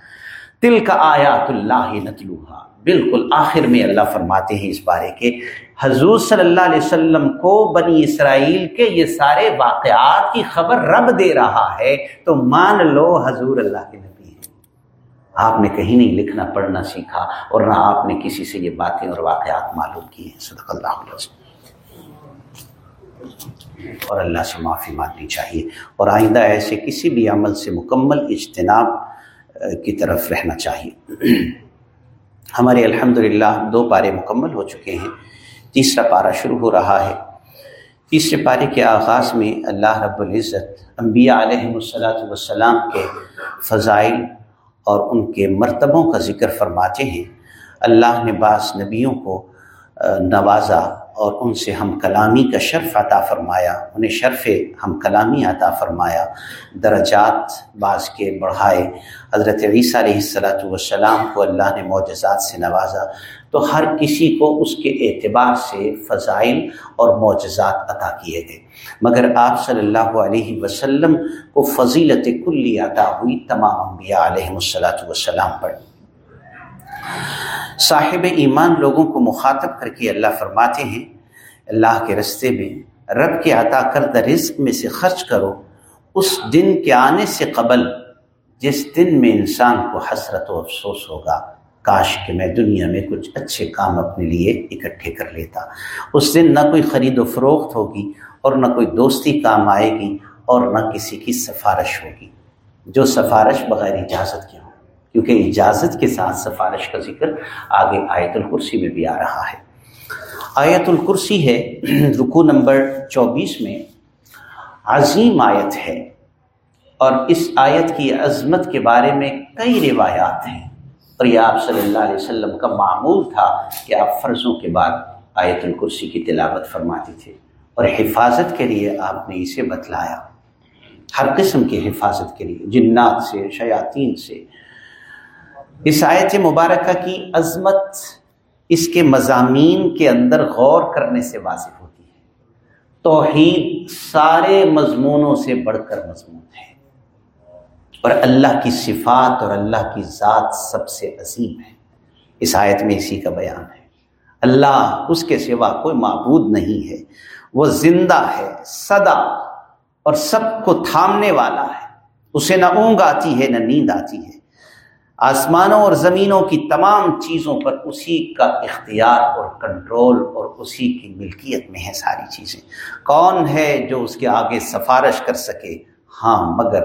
تل کا آیات اللہ نتلوہا بالکل آخر میں اللہ فرماتے ہیں اس بارے کے، حضور صلی اللہ علیہ وسلم کو بنی اسرائیل کے یہ سارے واقعات کی خبر رب دے رہا ہے، تو مان لو حضور اللہ کے نبی ہیں۔ آپ نے کہیں نہیں لکھنا، پڑھنا سیکھا اور نہ آپ نے کسی سے یہ باتیں اور واقعات معلوم کی ہیں۔ صدق اللہ علیہ اور اللہ سے معافی مانگنی چاہیے۔ اور آئندہ ایسے کسی بھی عمل سے مکمل اجتناب کی طرف رہنا چاہیے۔ ہمارے الحمد دو پارے مکمل ہو چکے ہیں۔ تیسرا پارہ شروع ہو رہا ہے۔ تیسرے پارے کے آغاز میں اللہ رب العزت انبیاء علیہ الصلاۃ والسلام کے فضائل اور ان کے مرتبوں کا ذکر فرماتے ہیں۔ اللہ نے بعض نبیوں کو نوازا۔ اور ان سے ہم کلامی کا شرف عطا فرمایا، انہیں شرف ہم کلامی عطا فرمایا۔ درجات بعض کے بڑھائے۔ حضرت عیسیٰ علیہ السلاۃ والسلام کو اللہ نے معجزات سے نوازا۔ تو ہر کسی کو اس کے اعتبار سے فضائل اور معجزات عطا کیے گئے۔ مگر آپ صلی اللہ علیہ وسلم کو فضیلت کلی عطا ہوئی تمام انبیاء علیہ السلاۃ والسلام پر۔ صاحب ایمان لوگوں کو مخاطب کر کے اللہ فرماتے ہیں، اللہ کے رستے میں رب کے عطا کردہ رزق میں سے خرچ کرو، اس دن کے آنے سے قبل جس دن میں انسان کو حسرت و افسوس ہوگا، کاش کہ میں دنیا میں کچھ اچھے کام اپنے لیے اکٹھے کر لیتا۔ اس دن نہ کوئی خرید و فروخت ہوگی اور نہ کوئی دوستی کام آئے گی اور نہ کسی کی سفارش ہوگی، جو سفارش بغیر اجازت کی ہو۔ کیونکہ اجازت کے ساتھ سفارش کا ذکر آگے آیت الکرسی میں بھی آ رہا ہے۔ آیت الکرسی ہے رکو نمبر چوبیس میں عظیم آیت ہے۔ اور اس آیت کی عظمت کے بارے میں کئی روایات ہیں۔ اور یہ آپ صلی اللہ علیہ وسلم کا معمول تھا کہ آپ فرضوں کے بعد آیت الکرسی کی تلاوت فرماتے تھے۔ اور حفاظت کے لیے آپ نے اسے بتلایا۔ ہر قسم کی حفاظت کے لیے، جنات سے، شیاطین سے اس آیت مبارکہ کی عظمت اس کے مضامین کے اندر غور کرنے سے واضح ہوتی ہے۔ توحید سارے مضمونوں سے بڑھ کر مضمون ہے۔ اور اللہ کی صفات اور اللہ کی ذات سب سے عظیم ہے۔ اس آیت میں اسی کا بیان ہے۔ اللہ اس کے سوا کوئی معبود نہیں ہے۔ وہ زندہ ہے، صدا، اور سب کو تھامنے والا ہے۔ اسے نہ اونگ آتی ہے، نہ نیند آتی ہے۔ آسمانوں اور زمینوں کی تمام چیزوں پر اسی کا اختیار اور کنٹرول اور اسی کی ملکیت میں ہے ساری چیزیں۔ کون ہے جو اس کے آگے سفارش کر سکے؟ ہاں مگر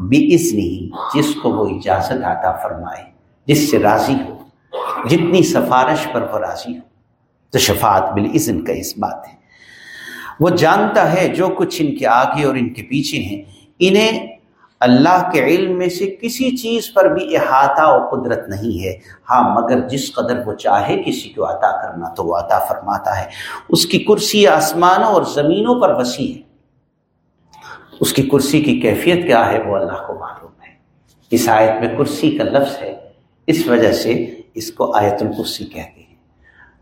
بھی اس نہیں جس کو وہ اجازت عطا فرمائے، جس سے راضی ہو، جتنی سفارش پر وہ راضی ہو۔ تو شفاعت بالعزن کا اس بات ہے۔ وہ جانتا ہے جو کچھ ان کے آگے اور ان کے پیچھے ہیں۔ انہیں اللہ کے علم میں سے کسی چیز پر بھی احاطہ و قدرت نہیں ہے۔ ہاں مگر جس قدر وہ چاہے کسی کو عطا کرنا تو وہ عطا فرماتا ہے۔ اس کی کرسی آسمانوں اور زمینوں پر وسیع ہے۔ اس کی کرسی کی کیفیت کیا ہے وہ اللہ کو معلوم ہے۔ اس آیت میں کرسی کا لفظ ہے۔ اس وجہ سے اس کو آیت الکرسی کہتے ہیں۔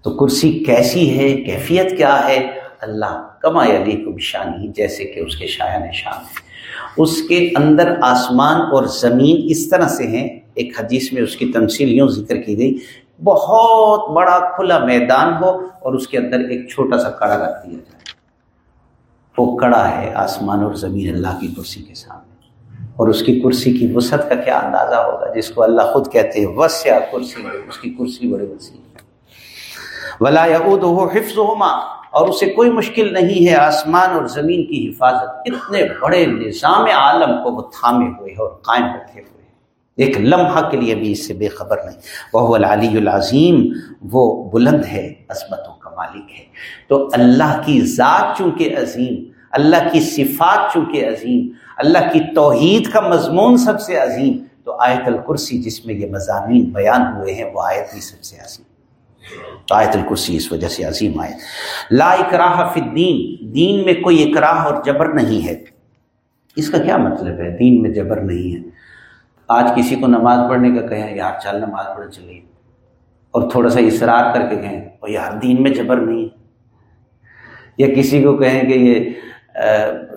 تو کرسی کیسی ہے؟ کیفیت کیا ہے؟ اللہ کما علی کو بشانی جیسے کہ اس کے شاعر نشان ہے۔ اس کے اندر آسمان اور زمین اس طرح سے ہیں۔ ایک حدیث میں اس کی تمثیل یوں ذکر کی گئی، بہت بڑا کھلا میدان ہو اور اس کے اندر ایک چھوٹا سا کڑا رکھ دیا جائے۔ وہ کڑا ہے آسمان اور زمین اللہ کی کرسی کے سامنے۔ اور اس کی کرسی کی وسعت کا کیا اندازہ ہوگا؟ جس کو اللہ خود کہتے ہیں وسیا کرسی، اس کی کرسی بڑے وسیع ولا حفظ اور اسے کوئی مشکل نہیں ہے، آسمان اور زمین کی حفاظت۔ اتنے بڑے نظام عالم کو وہ تھامے ہوئے اور قائم رکھے ہوئے ایک لمحہ کے لیے بھی اس سے بے خبر نہیں۔ وہ العلی العظیم، وہ بلند ہے، عظمتوں کا مالک ہے۔ تو اللہ کی ذات چونکہ عظیم، اللہ کی صفات چونکہ عظیم، اللہ کی توحید کا مضمون سب سے عظیم، تو آیت الکرسی جس میں یہ مضامین بیان ہوئے ہیں، وہ آیت بھی سب سے عظیم۔ آیت الکرسی اس وجہ سے عظیم آیت۔ لا اکراہ فی الدین، دین میں کوئی اکراہ اور جبر نہیں ہے۔ اس کا کیا مطلب ہے؟ دین میں جبر نہیں ہے۔ آج کسی کو نماز پڑھنے کا کہیں، یار چل نماز پڑھ چلیے اور تھوڑا سا اصرار کر کے کہیں، اور یار دین میں جبر نہیں یا کسی کو کہیں کہ یہ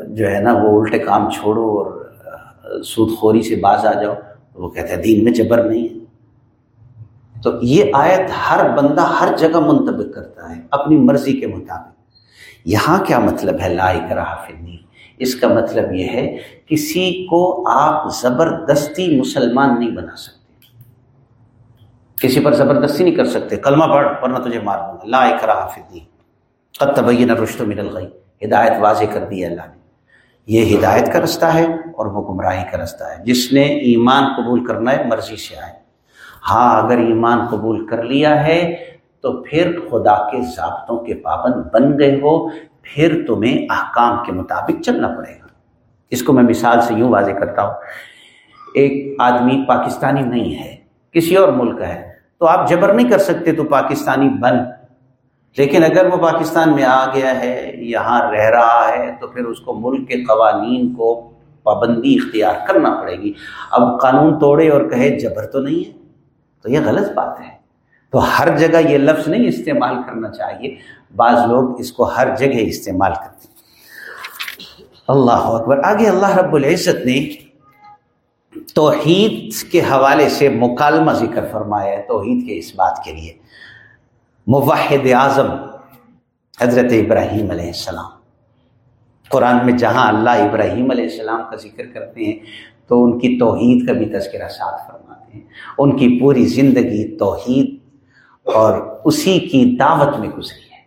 جو ہے نا، وہ الٹے کام چھوڑو اور سود خوری سے باز آ جاؤ، وہ کہتے ہیں دین میں جبر نہیں ہے۔ تو یہ آیت ہر بندہ ہر جگہ منتبک کرتا ہے، اپنی مرضی کے مطابق۔ یہاں کیا مطلب ہے؟ لا اکراہ فی اس کا مطلب یہ ہے، کسی کو آپ زبردستی مسلمان نہیں بنا سکتے۔ کسی پر زبردستی نہیں کر سکتے۔ کلمہ پڑھ، ورنہ تجھے مار دوں گا۔ لا اکراہ فی قد تبین الرشد من الغی۔ ہدایت واضح کر دی اللہ نے۔ یہ ہدایت کا رستہ ہے اور وہ گمراہی کا رستہ ہے۔ جس نے ایمان قبول کرنا ہے، مرضی سے آئے۔ ہاں اگر ایمان قبول کر لیا ہے، تو پھر خدا کے ضابطوں کے پابند بن گئے ہو، پھر تمہیں احکام کے مطابق چلنا پڑے گا۔ اس کو میں مثال سے یوں واضح کرتا ہوں۔ ایک آدمی پاکستانی نہیں ہے، کسی اور ملک ہے، تو آپ جبر نہیں کر سکتے تو پاکستانی بن۔ لیکن اگر وہ پاکستان میں آ گیا ہے، یہاں رہ رہا ہے، تو پھر اس کو ملک کے قوانین کو پابندی اختیار کرنا پڑے گی۔ اب قانون توڑے اور کہے جبر تو نہیں ہے۔ تو یہ غلط بات ہے۔ تو ہر جگہ یہ لفظ نہیں استعمال کرنا چاہیے۔ بعض لوگ اس کو ہر جگہ استعمال کرتے ہیں۔ اللہ اکبر۔ آگے اللہ رب العزت نے توحید کے حوالے سے مکالمہ ذکر فرمایا ہے توحید کے اس بات کے لیے۔ موحد اعظم حضرت ابراہیم علیہ السلام۔ قرآن میں جہاں اللہ ابراہیم علیہ السلام کا ذکر کرتے ہیں تو ان کی توحید کا بھی تذکرہ ساتھ فرماتے ہیں ان کی پوری زندگی توحید اور اسی کی دعوت میں گزری ہے۔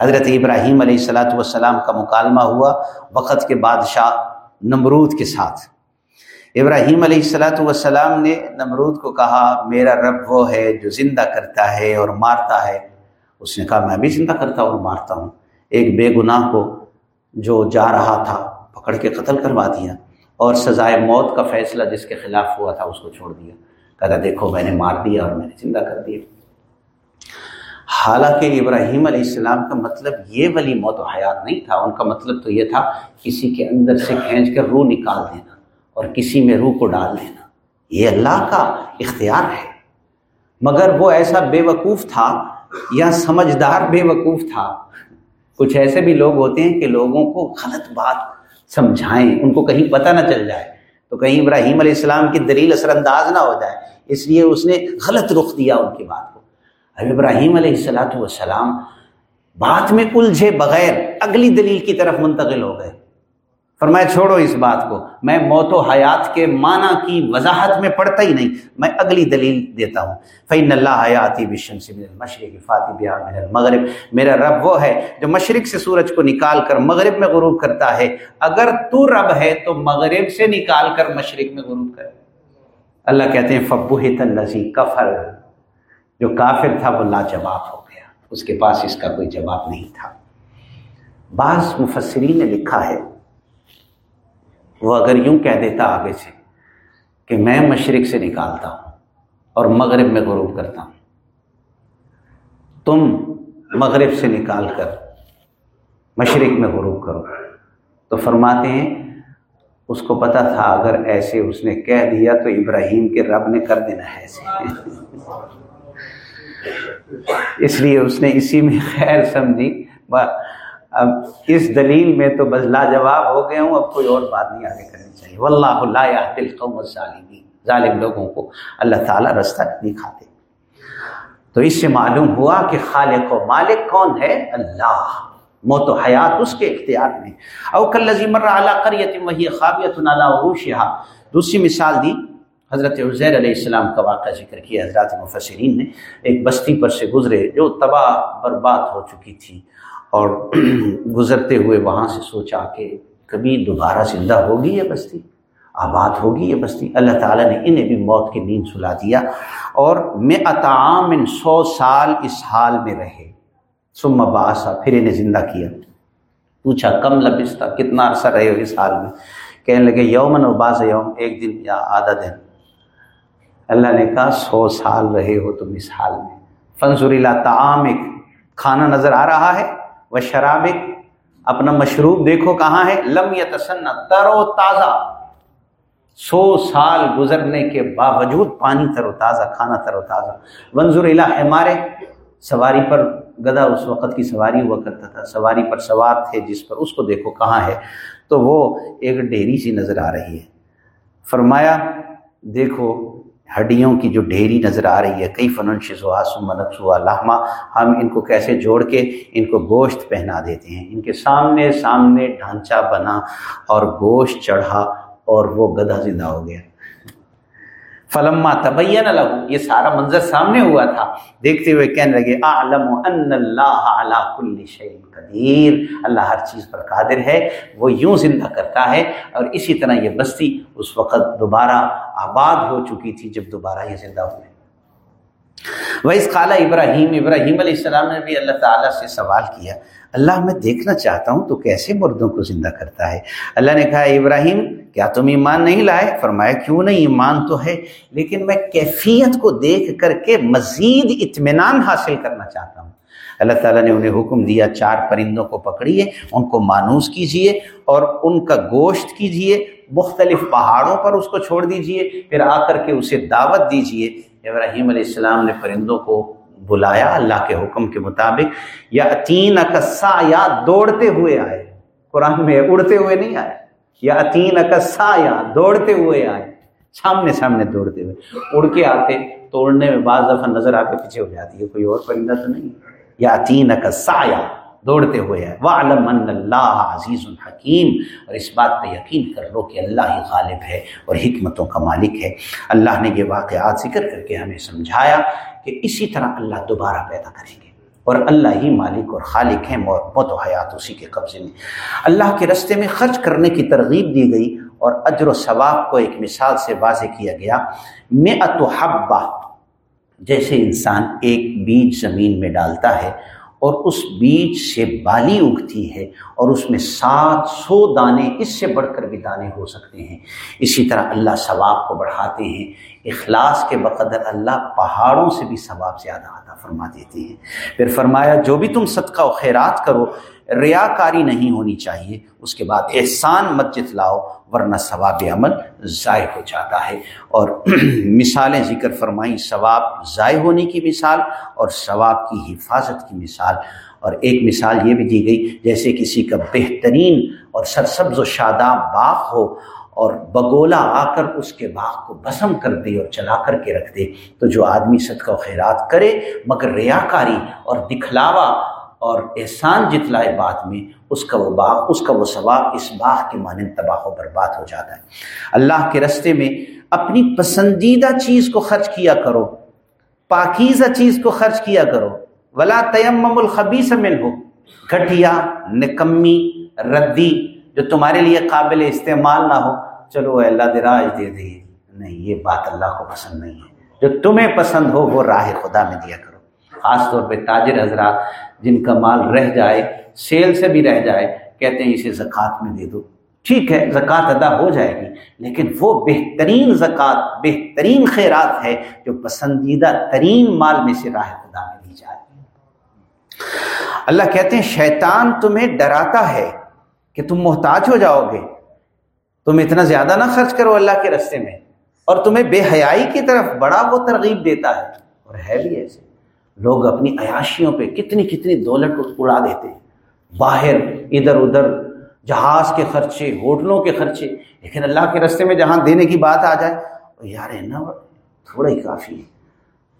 حضرت ابراہیم علیہ السلاۃ والسلام کا مکالمہ ہوا وقت کے بادشاہ نمرود کے ساتھ۔ ابراہیم علیہ السلاۃ والسلام نے نمرود کو کہا، میرا رب وہ ہے جو زندہ کرتا ہے اور مارتا ہے۔ اس نے کہا، میں بھی زندہ کرتا ہوں اور مارتا ہوں۔ ایک بے گناہ کو جو جا رہا تھا پکڑ کے قتل کروا دیا اور سزائے موت کا فیصلہ جس کے خلاف ہوا تھا اس کو چھوڑ دیا۔ کہتا دیکھو میں نے مار دیا اور میں نے زندہ کر دیا۔ حالانکہ ابراہیم علیہ السلام کا مطلب یہ ولی موت و حیات نہیں تھا، ان کا مطلب تو یہ تھا کسی کے اندر سے کھینچ کر روح نکال دینا اور کسی میں روح کو ڈال دینا۔ یہ اللہ کا اختیار ہے۔ مگر وہ ایسا بے وقوف تھا یا سمجھدار بے وقوف تھا۔ کچھ ایسے بھی لوگ ہوتے ہیں کہ لوگوں کو غلط بات سمجھائیں، ان کو کہیں پتہ نہ چل جائے۔ تو کہیں ابراہیم علیہ السلام کی دلیل اثر انداز نہ ہو جائے۔ اس لیے اس نے غلط رخ دیا ان کی بات کو۔ اب ابراہیم علیہ السلاۃ والسلام بات میں الجھے بغیر اگلی دلیل کی طرف منتقل ہو گئے۔ فرمایا، چھوڑو اس بات کو۔ میں موت و حیات کے معنی کی وضاحت میں پڑھتا ہی نہیں، میں اگلی دلیل دیتا ہوں۔ فعین اللہ حیاتی بشم سے مشرق فاتح بہار مغرب میرا رب وہ ہے جو مشرق سے سورج کو نکال کر مغرب میں غروب کرتا ہے۔ اگر تو رب ہے تو مغرب سے نکال کر مشرق میں غروب کر اللہ کہتے ہیں فبو تنزی کفر جو کافر تھا وہ لاجواب ہو گیا۔ اس کے پاس اس کا کوئی جواب نہیں تھا۔ بعض مفسرین نے لکھا ہے وہ اگر یوں کہہ دیتا آگے سے کہ میں مشرق سے نکالتا ہوں اور مغرب میں غروب کرتا ہوں، تم مغرب سے نکال کر مشرق میں غروب کرو۔ تو فرماتے ہیں، اس کو پتا تھا اگر ایسے اس نے کہہ دیا تو ابراہیم کے رب نے کر دینا ہے ایسے۔ اس لیے اس نے اسی میں خیر سمجھی۔ اب اس دلیل میں تو بس لاجواب ہو گیا ہوں، اب کوئی اور بات نہیں آگے کرنی چاہیے۔ واللہ لا القوم الظالمین۔ ظالم لوگوں کو اللہ تعالیٰ رستہ نہیں کھاتے۔ تو اس سے معلوم ہوا کہ خالق و مالک کون ہے؟ اللہ۔ موت و حیات اس کے اختیار میں۔ او کل لذیم اعلیٰ قریت وہی خابیت عروشہ دوسری مثال دی، حضرت عزیر علیہ السلام کا واقعہ ذکر کیا، حضرات مفسرین نے۔ ایک بستی پر سے گزرے، جو تباہ برباد ہو چکی تھی۔ اور <clears throat> گزرتے ہوئے وہاں سے سوچا کہ کبھی دوبارہ زندہ ہوگی یہ بستی؟ آباد ہوگی یہ بستی؟ اللہ تعالیٰ نے انہیں بھی موت کی نیند سلا دیا اور میں اطعام ان سو سال اس حال میں رہے۔ سم باسا پھر انہیں زندہ کیا۔ پوچھا، کم لبستہ؟ کتنا عرصہ رہے ہو اس حال میں؟ کہنے لگے یومن و باز یوم، ایک دن یا آدھا دن۔ اللہ نے کہا، سو سال رہے ہو تم اس حال میں۔ فنزور اللہ تعامک کھانا نظر آ رہا ہے؟ وہ شرابک، اپنا مشروب دیکھو کہاں ہے؟ لم یا تسن تر و تازہ۔ سو سال گزرنے کے باوجود پانی تر و تازہ، کھانا تر و تازہ۔ منظور اللہ ہمارے سواری پر گدا اس وقت کی سواری ہوا کرتا تھا۔ سواری پر سوار تھے، جس پر اس کو دیکھو کہاں ہے؟ تو وہ ایک ڈیری سی نظر آ رہی ہے۔ فرمایا، دیکھو ہڈیوں کی جو ڈھیری نظر آ رہی ہے، کئی فنون شزو آسم منقص ہم ان کو کیسے جوڑ کے ان کو گوشت پہنا دیتے ہیں۔ ان کے سامنے سامنے ڈھانچہ بنا اور گوشت چڑھا اور وہ گدھا زندہ ہو گیا۔ فلما تبین لہو، یہ سارا منظر سامنے ہوا تھا۔ دیکھتے ہوئے کہنے لگے اعلم ان اللہ علی کل شیء قدیر۔ اللہ ہر چیز پر قادر ہے، وہ یوں زندہ کرتا ہے۔ اور اسی طرح یہ بستی اس وقت دوبارہ آباد ہو چکی تھی جب دوبارہ یہ زندہ ہوئے ویس خالہ ابراہیم ابراہیم علیہ السلام نے بھی اللہ تعالیٰ سے سوال کیا اللہ میں دیکھنا چاہتا ہوں تو کیسے مردوں کو زندہ کرتا ہے؟ اللہ نے کہا، ابراہیم، کیا تم ایمان نہیں لائے؟ فرمایا، کیوں نہیں؟ ایمان تو ہے، لیکن میں کیفیت کو دیکھ کر کے مزید اطمینان حاصل کرنا چاہتا ہوں۔ اللہ تعالیٰ نے انہیں حکم دیا، چار پرندوں کو پکڑیے، ان کو مانوس کیجیے اور ان کا گوشت کیجیے مختلف پہاڑوں پر اس کو چھوڑ دیجیے پھر آ کر کے اسے دعوت دیجیے ابراہیم علیہ السلام نے پرندوں کو بلایا اللہ کے حکم کے مطابق یا تین اکسا یا دوڑتے ہوئے آئے۔ قرآن میں اڑتے ہوئے نہیں آئے۔ یا تین اکسا یا دوڑتے ہوئے آئے۔ سامنے سامنے دوڑتے ہوئے۔ اڑ کے آتے، توڑنے میں بعض دفعہ نظر آ کے پیچھے ہو جاتی ہے، کوئی اور پرندہ تو نہیں۔ یا تین اکسا یا دوڑتے ہوئے ہے۔ وعلم ان اللہ عزیز الحکیم اور اس بات پہ یقین کر لو کہ اللہ ہی غالب ہے اور حکمتوں کا مالک ہے۔ اللہ نے یہ واقعات ذکر کر کے ہمیں سمجھایا کہ اسی طرح اللہ دوبارہ پیدا کریں گے۔ اور اللہ ہی مالک اور خالق ہیں موت و حیات اسی کے قبضے میں۔ اللہ کے رستے میں خرچ کرنے کی ترغیب دی گئی اور اجر و ثواب کو ایک مثال سے واضح کیا گیا۔ میں اتحبہ جیسے انسان ایک بیج زمین میں ڈالتا ہے اور اس بیج سے بالی اگتی ہے اور اس میں سات سو دانے اس سے بڑھ کر بھی دانے ہو سکتے ہیں۔ اسی طرح اللہ ثواب کو بڑھاتے ہیں۔ اخلاص کے بقدر اللہ پہاڑوں سے بھی ثواب زیادہ عطا فرما دیتے ہیں۔ پھر فرمایا، جو بھی تم صدقہ و خیرات کرو ریاکاری نہیں ہونی چاہیے۔ اس کے بعد احسان مسجد لاؤ ورنہ ثواب عمل ضائع ہو جاتا ہے۔ اور <clears throat> مثالیں ذکر فرمائیں، ثواب ضائع ہونے کی مثال اور ثواب کی حفاظت کی مثال۔ اور ایک مثال یہ بھی دی گئی، جیسے کسی کا بہترین اور سرسبز و شاداب باغ ہو اور بگولا آ کر اس کے باغ کو بسم کر دے اور چلا کر کے رکھ دے، تو جو آدمی صدقہ و خیرات کرے، مگر ریاکاری اور دکھلاوا اور احسان جتلائے بات میں، اس کا وہ باغ، اس کا وہ ثواب اس باغ کے مانند تباہ و برباد ہو جاتا ہے۔ اللہ کے رستے میں اپنی پسندیدہ چیز کو خرچ کیا کرو، پاکیزہ چیز کو خرچ کیا کرو۔ ولا تیمم الخبیث من ہو گھٹیا، نکمی، ردی، جو تمہارے لیے قابل استعمال نہ ہو۔ چلو اللہ دراج دے دے۔ نہیں، یہ بات اللہ کو پسند نہیں ہے۔ جو تمہیں پسند ہو، وہ راہ خدا میں دیا کرو۔ خاص طور پہ تاجر حضرات جن کا مال رہ جائے، سیل سے بھی رہ جائے، کہتے ہیں اسے زکوٰۃ میں دے دو۔ ٹھیک ہے، زکوٰۃ ادا ہو جائے گی، لیکن وہ بہترین زکوٰۃ، بہترین خیرات ہے جو پسندیدہ ترین مال میں سے راہ خدا میں دی جائے۔ اللہ کہتے ہیں، شیطان تمہیں ڈراتا ہے کہ تم محتاج ہو جاؤ گے۔ تم اتنا زیادہ نہ خرچ کرو اللہ کے رستے میں، اور تمہیں بے حیائی کی طرف بڑا وہ ترغیب دیتا ہے، اور ہے بھی ایسے۔ لوگ اپنی عیاشیوں پہ کتنی کتنی دولت اڑا دیتے ہیں۔ باہر، ادھر ادھر، جہاز کے خرچے، ہوٹلوں کے خرچے۔ لیکن اللہ کے رستے میں جہاں دینے کی بات آ جائے یار نا تھوڑا ہی کافی ہے۔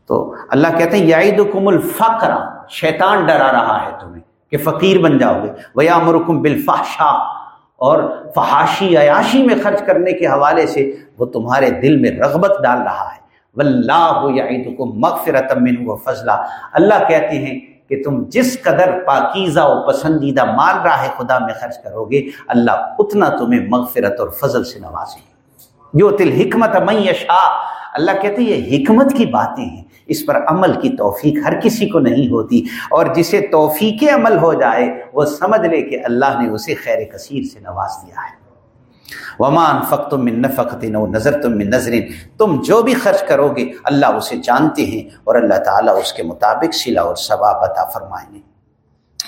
تو اللہ کہتے ہیں یاد کم الفقرا شیطان ڈرا رہا ہے تمہیں کہ فقیر بن جاؤ گے ویا مرکم بالفاشا اور فحاشی، عیاشی میں خرچ کرنے کے حوالے سے وہ تمہارے دل میں رغبت ڈال رہا ہے۔ واللہ یعیدکم مغفرۃ منہ و فضلہ۔ اللہ کہتے ہیں کہ تم جس قدر پاکیزہ و پسندیدہ مال راہ خدا میں خرچ کرو گے، اللہ اتنا تمہیں مغفرت اور فضل سے نوازے جو تل حکمت میشا اللہ کہتے ہیں، یہ حکمت کی باتیں ہیں۔ اس پر عمل کی توفیق ہر کسی کو نہیں ہوتی۔ اور جسے توفیق عمل ہو جائے، وہ سمجھ لے کہ اللہ نے اسے خیر کثیر سے نواز دیا ہے۔ ومان فق تم من نفقت نو نظر تم من نظر تم جو بھی خرچ کرو گے، اللہ اسے جانتے ہیں اور اللہ تعالیٰ اس کے مطابق سلا اور ثواب عطا فرمائیں گے۔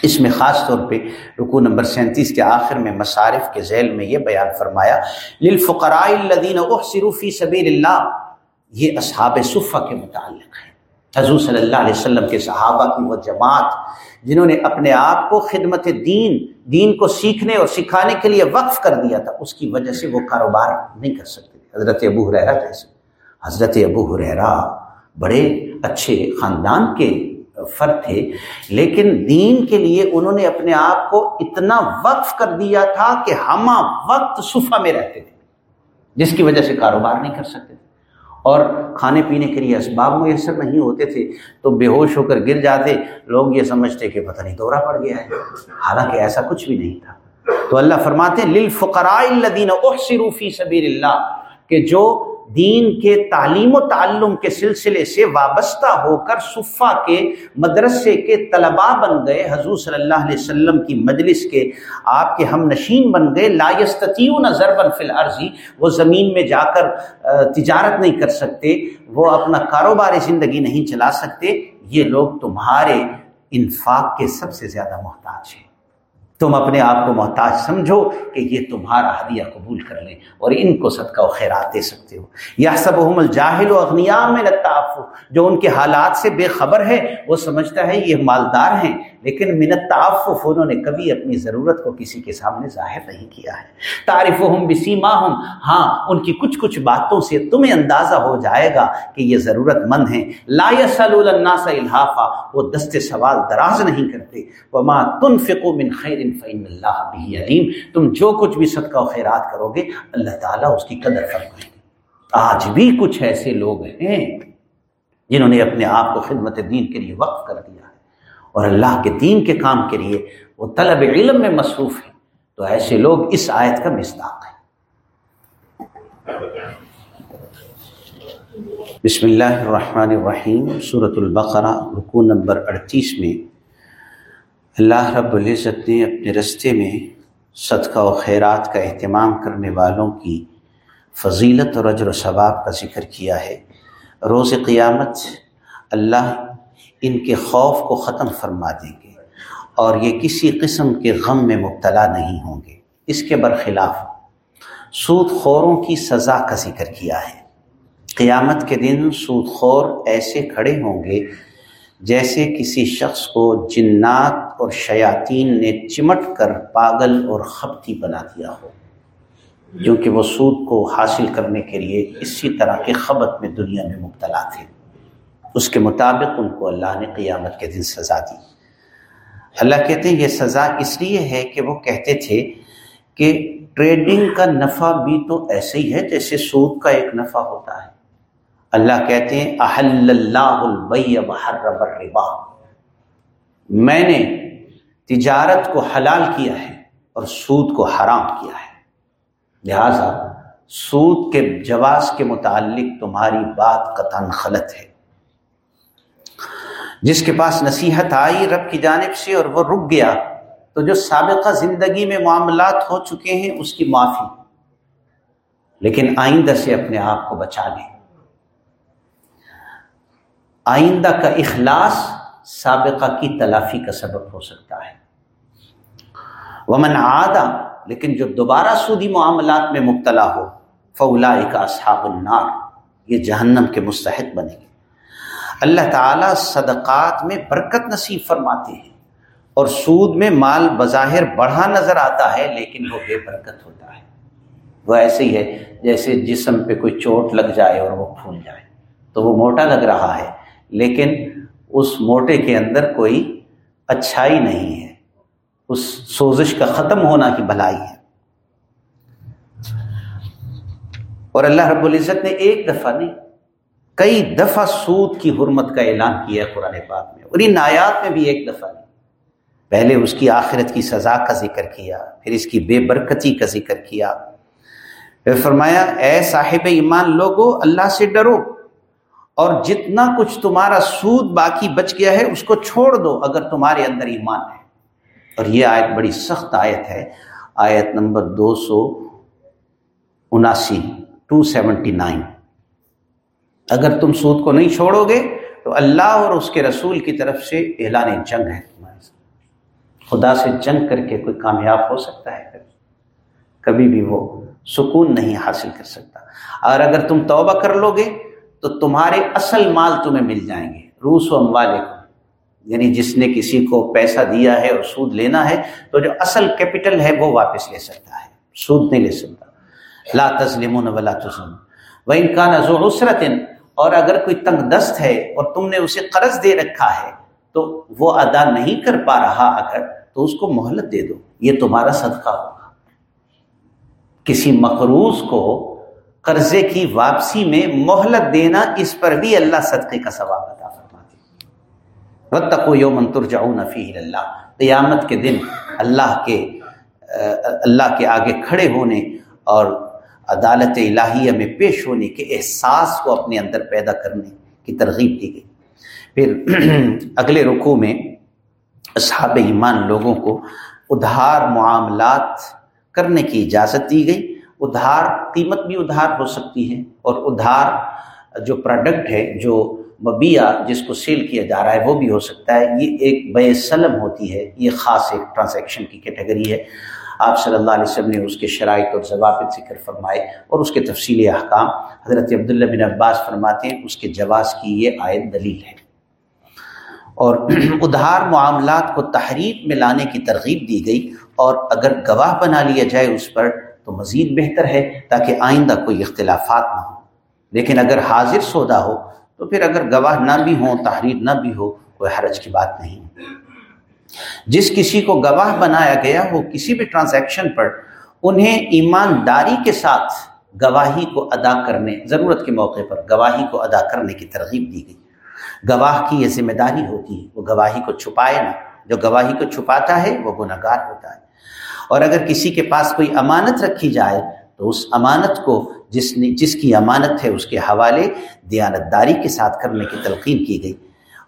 اس میں خاص طور پہ رکو نمبر سینتیس کے آخر میں مصارف کے ذیل میں یہ بیان فرمایا، للفقراء الذین احسروا فی سبیل اللہ یہ اصحاب صفہ کے متعلق ہے۔ حضور صلی اللہ علیہ وسلم کے صحابہ کی وہ جماعت جنہوں نے اپنے آپ کو خدمت دین دین کو سیکھنے اور سکھانے کے لیے وقف کر دیا تھا، اس کی وجہ سے وہ کاروبار نہیں کر سکتے حضرت ابو حریرا جیسے حضرت ابو حریرا بڑے اچھے خاندان کے فرد تھے، لیکن دین کے لیے انہوں نے اپنے آپ کو اتنا وقف کر دیا تھا کہ ہم وقت صفحہ میں رہتے تھے، جس کی وجہ سے کاروبار نہیں کر سکتے تھے۔ اور کھانے پینے کے لیے اسباب میسر نہیں ہوتے تھے تو بے ہوش ہو کر گر جاتے۔ لوگ یہ سمجھتے کہ پتہ نہیں دورہ پڑ گیا ہے۔ حالانکہ ایسا کچھ بھی نہیں تھا۔ تو اللہ فرماتے للفقراء الذین احصروا فی سبیل اللہ کہ جو دین کے تعلیم و تعلم کے سلسلے سے وابستہ ہو کر صفا کے مدرسے کے طلباء بن گئے۔ حضور صلی اللہ علیہ وسلم کی مجلس کے آپ کے ہم نشین بن گئے۔ لایستیون ضربن فی الارضی وہ زمین میں جا کر تجارت نہیں کر سکتے، وہ اپنا کاروباری زندگی نہیں چلا سکتے۔ یہ لوگ تمہارے انفاق کے سب سے زیادہ محتاج ہیں۔ تم اپنے آپ کو محتاج سمجھو کہ یہ تمہارا ہدیہ قبول کر لیں اور ان کو صدقہ و خیرات دے سکتے ہو۔ یا سب الجاہل و اغنیا میں لطاف جو ان کے حالات سے بے خبر ہے، وہ سمجھتا ہے یہ مالدار ہیں۔ لیکن منت تعفف انہوں نے کبھی اپنی ضرورت کو کسی کے سامنے ظاہر نہیں کیا ہے۔ تعریف ہم بسیما ہوں ہاں ان کی کچھ کچھ باتوں سے تمہیں اندازہ ہو جائے گا کہ یہ ضرورت مند ہیں۔ لا الناس الحافہ، وہ دست سوال دراز نہیں کرتے۔ وما تنفق من خیر فعن اللہ بھی علیم۔ تم جو کچھ بھی صدقہ و خیرات کرو گے اللہ تعالیٰ اس کی قدر فرمائیں گے آج بھی کچھ ایسے لوگ ہیں جنہوں نے اپنے آپ کو خدمت دین کے لیے وقف کر دیا۔ اور اللہ کے دین کے کام کے لیے وہ طلب علم میں مصروف ہیں۔ تو ایسے لوگ اس آیت کا مصداق ہے بسم اللہ الرحمن الرحیم۔ صورت البقرہ رکو نمبر اڑتیس میں اللہ رب العزت نے اپنے رستے میں صدقہ و خیرات کا اہتمام کرنے والوں کی فضیلت اور اجر و ثواب کا ذکر کیا ہے۔ روز قیامت اللہ ان کے خوف کو ختم فرما دیں گے اور یہ کسی قسم کے غم میں مبتلا نہیں ہوں گے۔ اس کے برخلاف سود خوروں کی سزا کا ذکر کیا ہے۔ قیامت کے دن سود خور ایسے کھڑے ہوں گے جیسے کسی شخص کو جنات اور شیاطین نے چمٹ کر پاگل اور خپتی بنا دیا ہو۔ کیونکہ وہ سود کو حاصل کرنے کے لیے اسی طرح کے خبت میں دنیا میں مبتلا تھے۔ اس کے مطابق ان کو اللہ نے قیامت کے دن سزا دی۔ اللہ کہتے ہیں یہ سزا اس لیے ہے کہ وہ کہتے تھے کہ ٹریڈنگ کا نفع بھی تو ایسے ہی ہے جیسے سود کا ایک نفع ہوتا ہے۔ اللہ کہتے ہیں، احل اللہ الربا۔ میں نے تجارت کو حلال کیا ہے اور سود کو حرام کیا ہے۔ لہذا سود کے جواز کے متعلق تمہاری بات قطن غلط ہے۔ جس کے پاس نصیحت آئی رب کی جانب سے اور وہ رک گیا، تو جو سابقہ زندگی میں معاملات ہو چکے ہیں، اس کی معافی۔ لیکن آئندہ سے اپنے آپ کو بچا لیں۔ آئندہ کا اخلاص سابقہ کی تلافی کا سبب ہو سکتا ہے۔ ومن آدھا لیکن جو دوبارہ سودی معاملات میں مبتلا ہو فولا کا اصحاب النار، یہ جہنم کے مستحق بنے گے۔ اللہ تعالیٰ صدقات میں برکت نصیب فرماتے ہیں اور سود میں مال بظاہر بڑھا نظر آتا ہے، لیکن وہ بے برکت ہوتا ہے۔ وہ ایسے ہی ہے جیسے جسم پہ کوئی چوٹ لگ جائے اور وہ پھول جائے۔ تو وہ موٹا لگ رہا ہے، لیکن اس موٹے کے اندر کوئی اچھائی نہیں ہے۔ اس سوزش کا ختم ہونا کی بھلائی ہے۔ اور اللہ رب العزت نے ایک دفعہ نہیں کئی دفعہ سود کی حرمت کا اعلان کیا ہے قرآن پاک میں۔ اور ان آیات میں بھی ایک دفعہ نہیں پہلے اس کی آخرت کی سزا کا ذکر کیا، پھر اس کی بے برکتی کا ذکر کیا۔ پھر فرمایا، اے صاحب ایمان لوگو، اللہ سے ڈرو۔ اور جتنا کچھ تمہارا سود باقی بچ گیا ہے، اس کو چھوڑ دو اگر تمہارے اندر ایمان ہے۔ اور یہ آیت بڑی سخت آیت ہے۔ آیت نمبر دو سو اناسی ٹو سیونٹی نائن اگر تم سود کو نہیں چھوڑو گے، تو اللہ اور اس کے رسول کی طرف سے اعلان جنگ ہے تمہارے ساتھ۔ خدا سے جنگ کر کے کوئی کامیاب ہو سکتا ہے؟ کبھی بھی وہ سکون نہیں حاصل کر سکتا۔ اور اگر تم توبہ کر لو گے، تو تمہارے اصل مال تمہیں مل جائیں گے۔ روس و اموالے کو یعنی جس نے کسی کو پیسہ دیا ہے اور سود لینا ہے، تو جو اصل کیپٹل ہے وہ واپس لے سکتا ہے۔ سود نہیں لے سکتا۔ لا تسلم ولا تسلم وہ ان کا نظو اور اگر کوئی تنگ دست ہے اور تم نے اسے قرض دے رکھا ہے، تو وہ ادا نہیں کر پا رہا اگر تو اس کو مہلت دے دو۔ یہ تمہارا صدقہ ہوگا۔ کسی مقروض کو قرضے کی واپسی میں مہلت دینا اس پر بھی اللہ صدقے کا ثواب ادا فرماتے یوم ترجعون فیہ اللہ قیامت کے دن اللہ کے اللہ کے آگے کھڑے ہونے اور عدالت الہیہ میں پیش ہونے کے احساس کو اپنے اندر پیدا کرنے کی ترغیب دی گئی۔ پھر <clears throat> اگلے رکوع میں اصحاب ایمان لوگوں کو ادھار معاملات کرنے کی اجازت دی گئی۔ ادھار قیمت بھی ادھار ہو سکتی ہے اور ادھار جو پروڈکٹ ہے، جو مبیا جس کو سیل کیا جا رہا ہے، وہ بھی ہو سکتا ہے۔ یہ ایک بے سلم ہوتی ہے۔ یہ خاص ایک ٹرانزیکشن کی کیٹیگری ہے۔ آپ صلی اللہ علیہ وسلم نے اس کے شرائط اور ضوابط ذکر فرمائے اور اس کے تفصیلی احکام حضرت عبداللہ بن عباس فرماتے ہیں، اس کے جواز کی یہ آیت دلیل ہے۔ اور <clears throat> ادھار معاملات کو تحریر میں لانے کی ترغیب دی گئی اور اگر گواہ بنا لیا جائے اس پر تو مزید بہتر ہے تاکہ آئندہ کوئی اختلافات نہ ہوں لیکن اگر حاضر سودا ہو تو پھر اگر گواہ نہ بھی ہوں، تحریر نہ بھی ہو، کوئی حرج کی بات نہیں۔ جس کسی کو گواہ بنایا گیا ہو کسی بھی ٹرانزیکشن پر، انہیں ایمانداری کے ساتھ گواہی کو ادا کرنے، ضرورت کے موقع پر گواہی کو ادا کرنے کی ترغیب دی گئی۔ گواہ کی یہ ذمہ داری ہوتی ہے وہ گواہی کو چھپائے نہ۔ جو گواہی کو چھپاتا ہے، وہ گناہ گار ہوتا ہے۔ اور اگر کسی کے پاس کوئی امانت رکھی جائے، تو اس امانت کو جس نے، جس کی امانت ہے، اس کے حوالے دیانت داری کے ساتھ کرنے کی تلقین کی گئی۔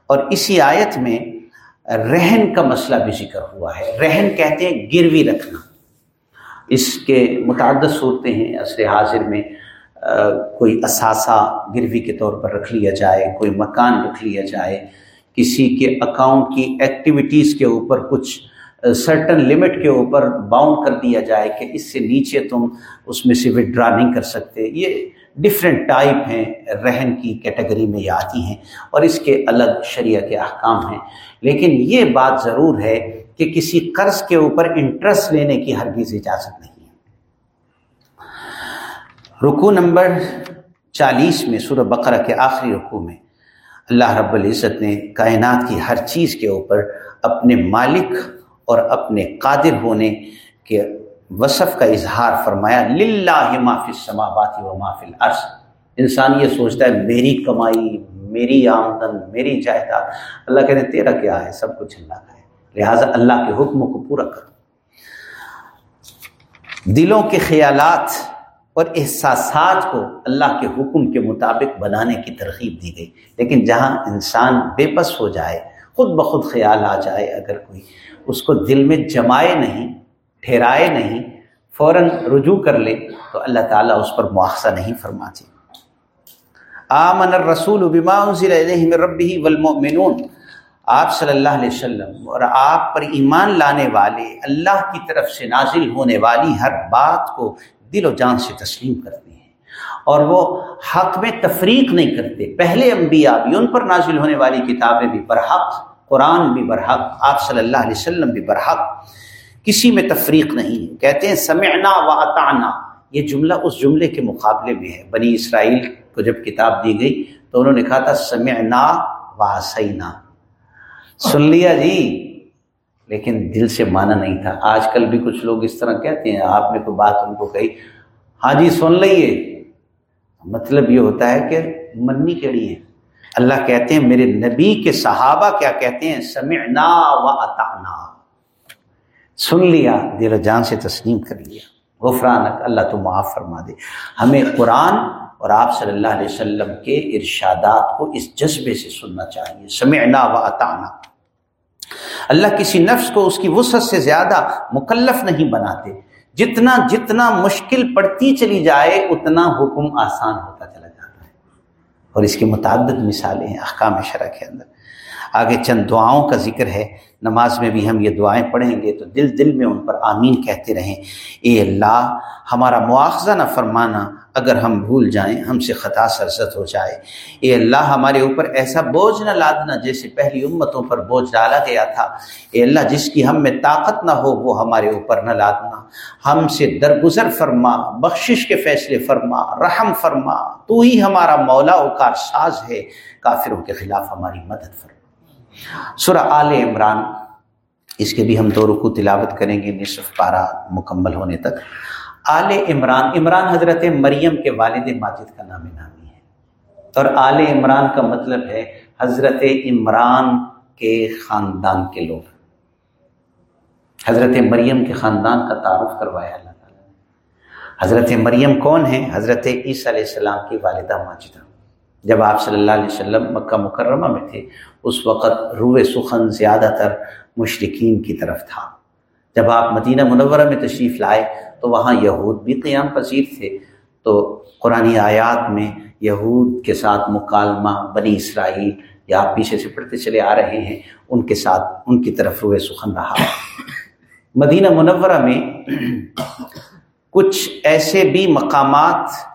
اور اسی آیت میں رہن کا مسئلہ بھی ذکر ہوا ہے۔ رہن کہتے ہیں گروی رکھنا۔ اس کے متعدد صورتیں ہیں۔ عصر حاضر میں کوئی اثاثہ گروی کے طور پر رکھ لیا جائے، کوئی مکان رکھ لیا جائے، کسی کے اکاؤنٹ کی ایکٹیویٹیز کے اوپر کچھ سرٹن لمٹ کے اوپر باؤنڈ کر دیا جائے کہ اس سے نیچے تم اس میں سے وڈرا نہیں کر سکتے۔ یہ ڈفرینٹ ٹائپ ہیں، رہن کی کیٹیگری میں یہ آتی ہیں اور اس کے الگ شریعہ کے احکام ہیں۔ لیکن یہ بات ضرور ہے کہ کسی قرض کے اوپر انٹرسٹ لینے کی ہرگز اجازت نہیں ہے۔ رکو نمبر چالیس میں، سورہ بقرہ کے آخری رکو میں اللہ رب العزت نے کائنات کی ہر چیز کے اوپر اپنے مالک اور اپنے قادر ہونے کے وصف کا اظہار فرمایا، للہ ما فی السماوات و ما فی الارض۔ انسان یہ سوچتا ہے، میری کمائی، میری آمدن، میری جائیداد۔ اللہ کہتے ہیں، تیرا کیا ہے؟ سب کچھ اللہ کا ہے۔ لہٰذا اللہ کے حکم کو پورا کرو۔ دلوں کے خیالات اور احساسات کو اللہ کے حکم کے مطابق بنانے کی ترغیب دی گئی۔ لیکن جہاں انسان بے بس ہو جائے، خود بخود خیال آ جائے، اگر کوئی اس کو دل میں جمائے نہیں ٹھہرائے نہیں، فوراً رجوع کر لے تو اللہ تعالیٰ اس پر مواخذہ نہیں فرماتے۔ آمن الرسول بما انزل الیہ من ربہ والمؤمنون۔ آپ صلی اللہ علیہ وسلم اور آپ پر ایمان لانے والے، اللہ کی طرف سے نازل ہونے والی ہر بات کو دل و جان سے تسلیم کرتے ہیں۔ اور وہ حق میں تفریق نہیں کرتے۔ پہلے انبیاء بھی، ان پر نازل ہونے والی کتابیں بھی برحق، قرآن بھی برحق، آپ صلی اللہ علیہ وسلم بھی برحق۔ کسی میں تفریق نہیں کہتے ہیں سمعنا و اطعنا۔ یہ جملہ اس جملے کے مقابلے میں ہے۔ بنی اسرائیل کو جب کتاب دی گئی تو انہوں نے کہا تھا سمعنا و سینا سن لیا جی لیکن دل سے مانا نہیں تھا۔ آج کل بھی کچھ لوگ اس طرح کہتے ہیں، آپ نے کوئی بات ان کو کہی؟ ہاں جی سن لئیے۔ مطلب یہ ہوتا ہے کہ منی کیڑی ہے اللہ کہتے ہیں، میرے نبی کے صحابہ کیا کہتے ہیں؟ سمعنا و اطعنا۔ سن لیا، دل و جان سے تسلیم کر لیا۔ غفرانک، اللہ تو معاف فرما دے۔ ہمیں قرآن اور آپ صلی اللہ علیہ وسلم کے ارشادات کو اس جذبے سے سننا چاہیے۔ سمعنا و اطعنا۔ اللہ کسی نفس کو اس کی وسعت سے زیادہ مکلف نہیں بناتے۔ جتنا جتنا مشکل پڑتی چلی جائے، اتنا حکم آسان ہوتا چلا جاتا ہے۔ اور اس کی متعدد مثالیں ہیں احکام شرح کے اندر۔ آگے چند دعاؤں کا ذکر ہے۔ نماز میں بھی ہم یہ دعائیں پڑھیں گے تو دل دل میں ان پر آمین کہتے رہیں۔ اے اللہ، ہمارا مواخذہ نہ فرمانا اگر ہم بھول جائیں، ہم سے خطا سرزت ہو جائے۔ اے اللہ، ہمارے اوپر ایسا بوجھ نہ لادنا جیسے پہلی امتوں پر بوجھ ڈالا گیا تھا۔ اے اللہ، جس کی ہم میں طاقت نہ ہو، وہ ہمارے اوپر نہ لادنا۔ ہم سے درگزر فرما، بخشش کے فیصلے فرما، رحم فرما۔ تو ہی ہمارا مولا و کار ساز ہے۔ کافروں کے خلاف ہماری مدد فرما۔ سورہ آل عمران، اس کے بھی ہم دو رکو تلاوت کریں گے، نصف پارہ مکمل ہونے تک۔ آل عمران عمران حضرت مریم کے والد ماجد کا نام نامی ہے۔ اور آل عمران کا مطلب ہے حضرت عمران کے خاندان کے لوگ۔ حضرت مریم کے خاندان کا تعارف کروایا اللہ تعالیٰ نے۔ حضرت مریم کون ہے حضرت عیسیٰ علیہ السلام کی والدہ ماجدہ۔ جب آپ صلی اللہ علیہ وسلم مکہ مکرمہ میں تھے، اس وقت روح سخن زیادہ تر مشرقین کی طرف تھا۔ جب آپ مدینہ منورہ میں تشریف لائے تو وہاں یہود بھی قیام پذیر تھے۔ تو قرآن آیات میں یہود کے ساتھ مکالمہ بنی اسرائیل یا آپ پیچھے سے پڑھتے چلے آ رہے ہیں، ان کے ساتھ ان کی طرف روح سخن رہا۔ مدینہ منورہ میں کچھ ایسے بھی مقامات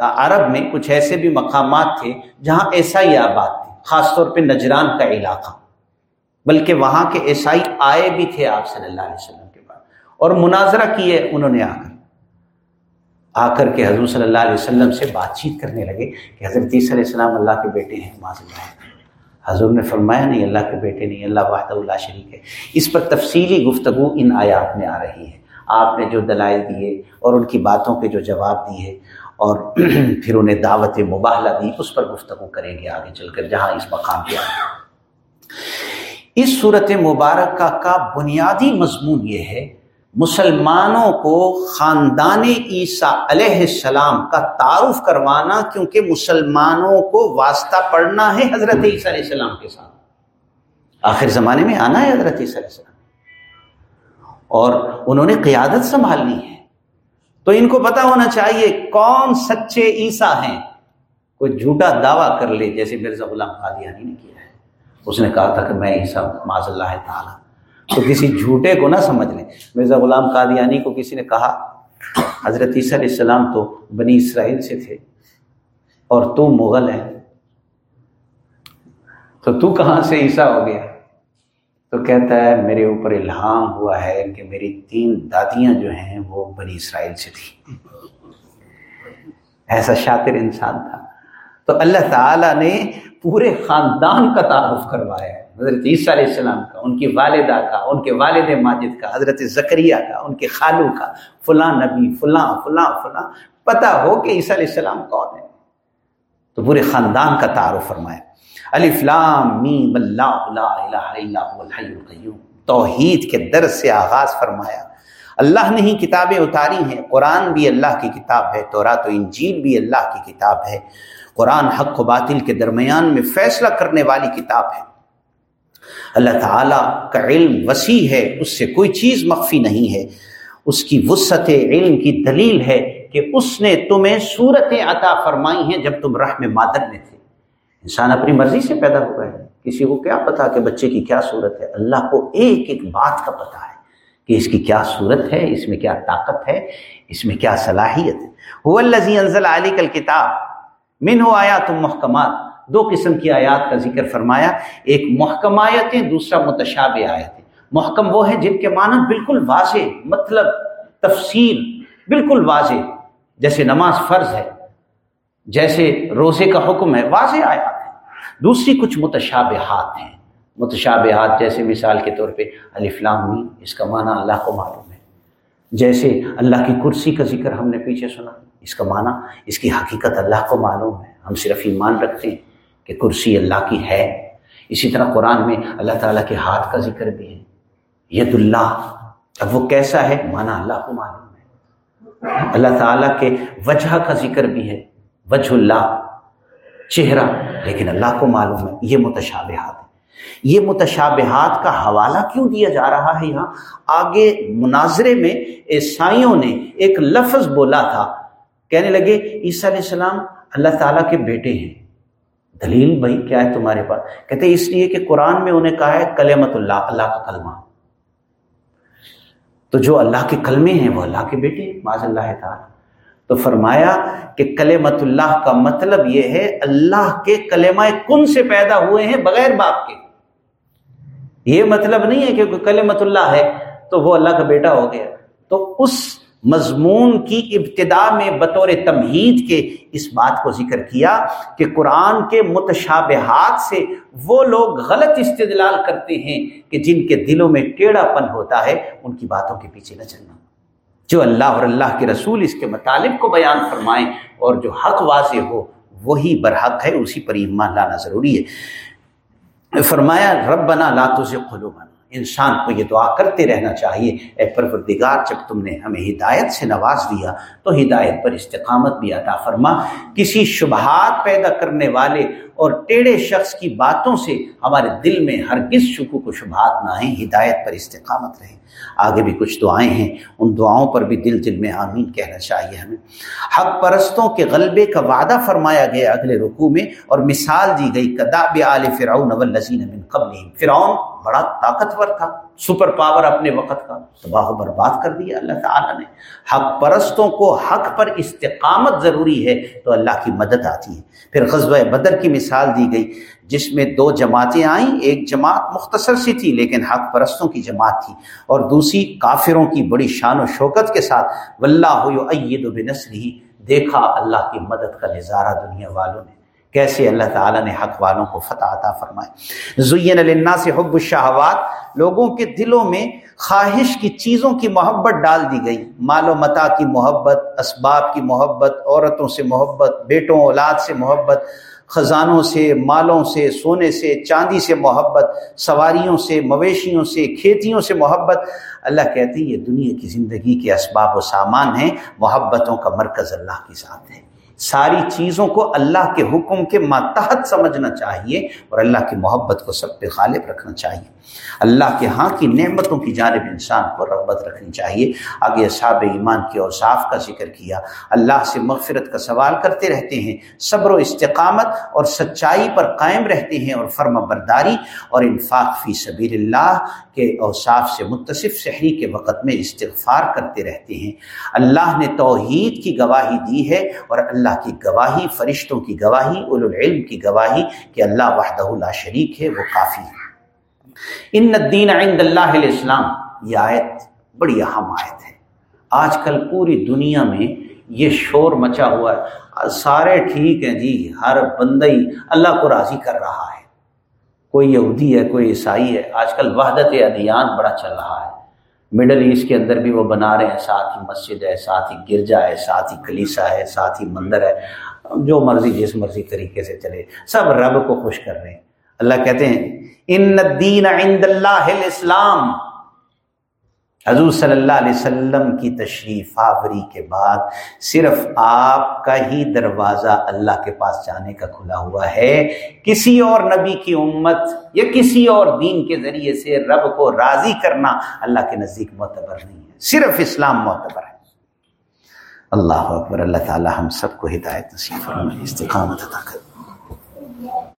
عرب میں کچھ ایسے بھی مقامات تھے جہاں عیسائی آباد تھے، خاص طور پہ نجران کا علاقہ۔ بلکہ وہاں کے عیسائی آئے بھی تھے آپ صلی اللہ علیہ وسلم کے بعد۔ اور مناظرہ کیے انہوں نے آ کر۔ آ کر کے حضور صلی اللہ علیہ وسلم سے بات چیت کرنے لگے کہ حضرت عیسی علیہ السلام اللہ کے بیٹے ہیں، معذ اللہ۔ حضور نے فرمایا، نہیں، اللہ کے بیٹے نہیں، اللہ واحد اللہ شریک ہے۔ اس پر تفصیلی گفتگو ان آیات میں آ رہی ہے۔ آپ نے جو دلائل دیے اور ان کی باتوں کے جو جواب دیے اور <clears throat> پھر انہیں دعوت مباہلہ دی، اس پر گفتگو کریں گے آگے چل کر، جہاں اس مقام پہ آئے اس صورت مبارکہ کا بنیادی مضمون یہ ہے، مسلمانوں کو خاندان عیسیٰ علیہ السلام کا تعارف کروانا، کیونکہ مسلمانوں کو واسطہ پڑھنا ہے حضرت عیسیٰ علیہ السلام کے ساتھ۔ آخر زمانے میں آنا ہے حضرت عیسیٰ علیہ السلام۔ اور انہوں نے قیادت سنبھالنی ہے۔ تو ان کو پتا ہونا چاہیے کون سچے عیسیٰ ہیں۔ کوئی جھوٹا دعویٰ کر لے، جیسے مرزا غلام قادیانی نے کیا ہے۔ اس نے کہا تھا کہ میں عیسیٰ معذ اللہ تعالیٰ۔ تو کسی جھوٹے کو نہ سمجھ لیں۔ مرزا غلام قادیانی کو کسی نے کہا، حضرت عیسیٰ علیہ السلام تو بنی اسرائیل سے تھے اور تو مغل ہے تو تو کہاں سے عیسیٰ ہو گیا؟ تو کہتا ہے، میرے اوپر الہام ہوا ہے کہ میری تین دادیاں جو ہیں وہ بنی اسرائیل سے تھی ایسا شاطر انسان تھا۔ تو اللہ تعالیٰ نے پورے خاندان کا تعارف کروایا۔ ہے حضرت عیسیٰ علیہ السلام کا، ان کی والدہ کا، ان کے والد ماجد کا، حضرت ذکریہ کا، ان کے خالو کا، فلاں نبی، فلاں فلاں فلاں۔ پتہ ہو کہ عیسیٰ علیہ السلام کون ہے۔ تو پورے خاندان کا تعارف فرمایا۔ میم اللہ لا الہ الا هو الحی القیوم۔ توحید کے درس سے آغاز فرمایا۔ اللہ نے ہی کتابیں اتاری ہیں۔ قرآن بھی اللہ کی کتاب ہے۔ تورات و انجیل بھی اللہ کی کتاب ہے۔ قرآن حق و باطل کے درمیان میں فیصلہ کرنے والی کتاب ہے۔ اللہ تعالیٰ کا علم وسیع ہے۔ اس سے کوئی چیز مخفی نہیں ہے۔ اس کی وسعت علم کی دلیل ہے کہ اس نے تمہیں صورتیں عطا فرمائی ہیں جب تم رحم مادر میں تھے۔ انسان اپنی مرضی سے پیدا ہوا ہے۔ کسی کو کیا پتا کہ بچے کی کیا صورت ہے؟ اللہ کو ایک ایک بات کا پتہ ہے کہ اس کی کیا صورت ہے، اس میں کیا طاقت ہے، اس میں کیا صلاحیت ہے۔ الزی انزل علی کل کتاب من ہو آیا تم محکمات۔ دو قسم کی آیات کا ذکر فرمایا۔ ایک محکم آیتیں دوسرا متشاب آیتیں محکم وہ ہیں جن کے معنی بالکل واضح مطلب تفصیل بالکل واضح، جیسے نماز فرض ہے۔ جیسے روزے کا حکم ہے، واضح آیات ہیں۔ دوسری کچھ متشابہات ہیں۔ متشابہات جیسے مثال کے طور پہ الفلامی اس کا معنی اللہ کو معلوم ہے۔ جیسے اللہ کی کرسی کا ذکر ہم نے پیچھے سنا، اس کا معنی اس کی حقیقت اللہ کو معلوم ہے۔ ہم صرف ایمان رکھتے ہیں کہ کرسی اللہ کی ہے۔ اسی طرح قرآن میں اللہ تعالیٰ کے ہاتھ کا ذکر بھی ہے۔ ید اللہ، اب وہ کیسا ہے؟ معنی اللہ کو معلوم ہے۔ اللہ تعالیٰ کے وجہ کا ذکر بھی ہے۔ وجہ اللہ، چہرہ، لیکن اللہ کو معلوم ہے، یہ متشابہات ہے یہ متشابہات کا حوالہ کیوں دیا جا رہا ہے یہاں؟ آگے مناظرے میں عیسائیوں نے ایک لفظ بولا تھا۔ کہنے لگے، عیسیٰ علیہ السلام اللہ تعالیٰ کے بیٹے ہیں۔ دلیل بھائی، کیا ہے تمہارے پاس؟ کہتے اس لیے کہ قرآن میں انہیں کہا ہے کلمت اللہ اللہ کا کلمہ۔ تو جو اللہ کے کلمے ہیں، وہ اللہ کے بیٹے معذ اللہ تعالیٰ۔ تو فرمایا کہ کلمت اللہ کا مطلب یہ ہے، اللہ کے کلمہ کن سے پیدا ہوئے ہیں بغیر باپ کے؟ یہ مطلب نہیں ہے کہ کلمت اللہ ہے تو وہ اللہ کا بیٹا ہو گیا۔ تو اس مضمون کی ابتدا میں بطور تمہید کے اس بات کو ذکر کیا کہ قرآن کے متشابہات سے وہ لوگ غلط استدلال کرتے ہیں کہ جن کے دلوں میں ٹیڑھا پن ہوتا ہے، ان کی باتوں کے پیچھے نہ چلنا۔ جو اللہ اور اللہ کے رسول اس کے مطالب کو بیان فرمائیں اور جو حق واضح ہو، وہی برحق ہے، اسی پر ایمان لانا ضروری ہے۔ فرمایا رب بنا لاتوں سے کھلو بنا انسان کو یہ دعا کرتے رہنا چاہیے، اے پروردگار، جب تم نے ہمیں ہدایت سے نواز دیا، تو ہدایت پر استقامت بھی عطا فرما۔ کسی شبہات پیدا کرنے والے اور ٹیڑے شخص کی باتوں سے ہمارے دل میں ہر کس شکو کو شبہات نہ آئیں، ہدایت پر استقامت رہیں۔ آگے بھی کچھ دعائیں ہیں، ان دعاؤں پر بھی دل دل میں آمین کہنا چاہیے ہمیں۔ حق پرستوں کے غلبے کا وعدہ فرمایا گیا اگلے رکوع میں، اور مثال دی گئی کداب آل فرعون والذین من قبلہم۔ فرعون بڑا طاقتور تھا۔ سپر پاور اپنے وقت کا تباہ و برباد کر دیا اللہ تعالیٰ نے۔ حق پرستوں کو حق پر استقامت ضروری ہے تو اللہ کی مدد آتی ہے۔ پھر غزوہ بدر کی مثال دی گئی، جس میں دو جماعتیں آئیں، ایک جماعت مختصر سی تھی لیکن حق پرستوں کی جماعت تھی اور دوسری کافروں کی بڑی شان و شوکت کے ساتھ واللہ و بنسل دیکھا اللہ کی مدد کا نظارہ دنیا والوں نے۔ کیسے اللہ تعالیٰ نے حق والوں کو فتح عطا فرمائے زین النا سے حب الشہوات لوگوں کے دلوں میں خواہش کی چیزوں کی محبت ڈال دی گئی۔ مال و متا کی محبت، اسباب کی محبت، عورتوں سے محبت، بیٹوں، اولاد سے محبت، خزانوں سے، مالوں سے، سونے سے، چاندی سے محبت، سواریوں سے، مویشیوں سے، کھیتیوں سے محبت۔ اللہ کہتے ہیں، یہ دنیا کی زندگی کے اسباب و سامان ہیں، محبتوں کا مرکز اللہ کے ساتھ ہے۔ ساری چیزوں کو اللہ کے حکم کے ماتحت سمجھنا چاہیے اور اللہ کی محبت کو سب پہ غالب رکھنا چاہیے۔ اللہ کے ہاں کی نعمتوں کی جانب انسان کو رغبت رکھنی چاہیے۔ آگے صاب ایمان کے اوصاف کا ذکر کیا۔ اللہ سے مغفرت کا سوال کرتے رہتے ہیں۔ صبر و استقامت اور سچائی پر قائم رہتے ہیں اور فرما برداری اور انفاق فی سبیل اللہ کے اوصاف سے متصف شہری کے وقت میں استغفار کرتے رہتے ہیں۔ اللہ نے توحید کی گواہی دی ہے اور اللہ اللہ کی گواہی، فرشتوں کی گواہی العلم کی گواہی کہ اللہ وحدہ لا شریک ہے، وہ کافی ہے۔ ان الدین عند اللہ الاسلام، یہ آیت بڑی اہم آیت ہے۔ آج کل پوری دنیا میں یہ شور مچا ہوا ہے۔ سارے ٹھیک ہیں جی ہر بندہ ہی اللہ کو راضی کر رہا ہے۔ کوئی یہودی ہے، کوئی عیسائی ہے۔ آج کل وحدت ادیان بڑا چل رہا ہے۔ مڈل ایسٹ کے اندر بھی وہ بنا رہے ہیں، ساتھ ہی مسجد ہے، ساتھ ہی گرجا ہے، ساتھ ہی کلیسا ہے، ساتھ ہی مندر ہے، جو مرضی، جس مرضی طریقے سے چلے، سب رب کو خوش کر رہے ہیں۔ اللہ کہتے ہیں، ان الدین عند اللہ الاسلام حضور صلی اللہ علیہ وسلم کی تشریف آوری کے بعد صرف آپ کا ہی دروازہ اللہ کے پاس جانے کا کھلا ہوا ہے۔ کسی اور نبی کی امت یا کسی اور دین کے ذریعے سے رب کو راضی کرنا اللہ کے نزدیک معتبر نہیں ہے۔ صرف اسلام معتبر ہے۔ اللہ اکبر، اللہ تعالی ہم سب کو ہدایت نصیب فرمائے، استقامت عطا کر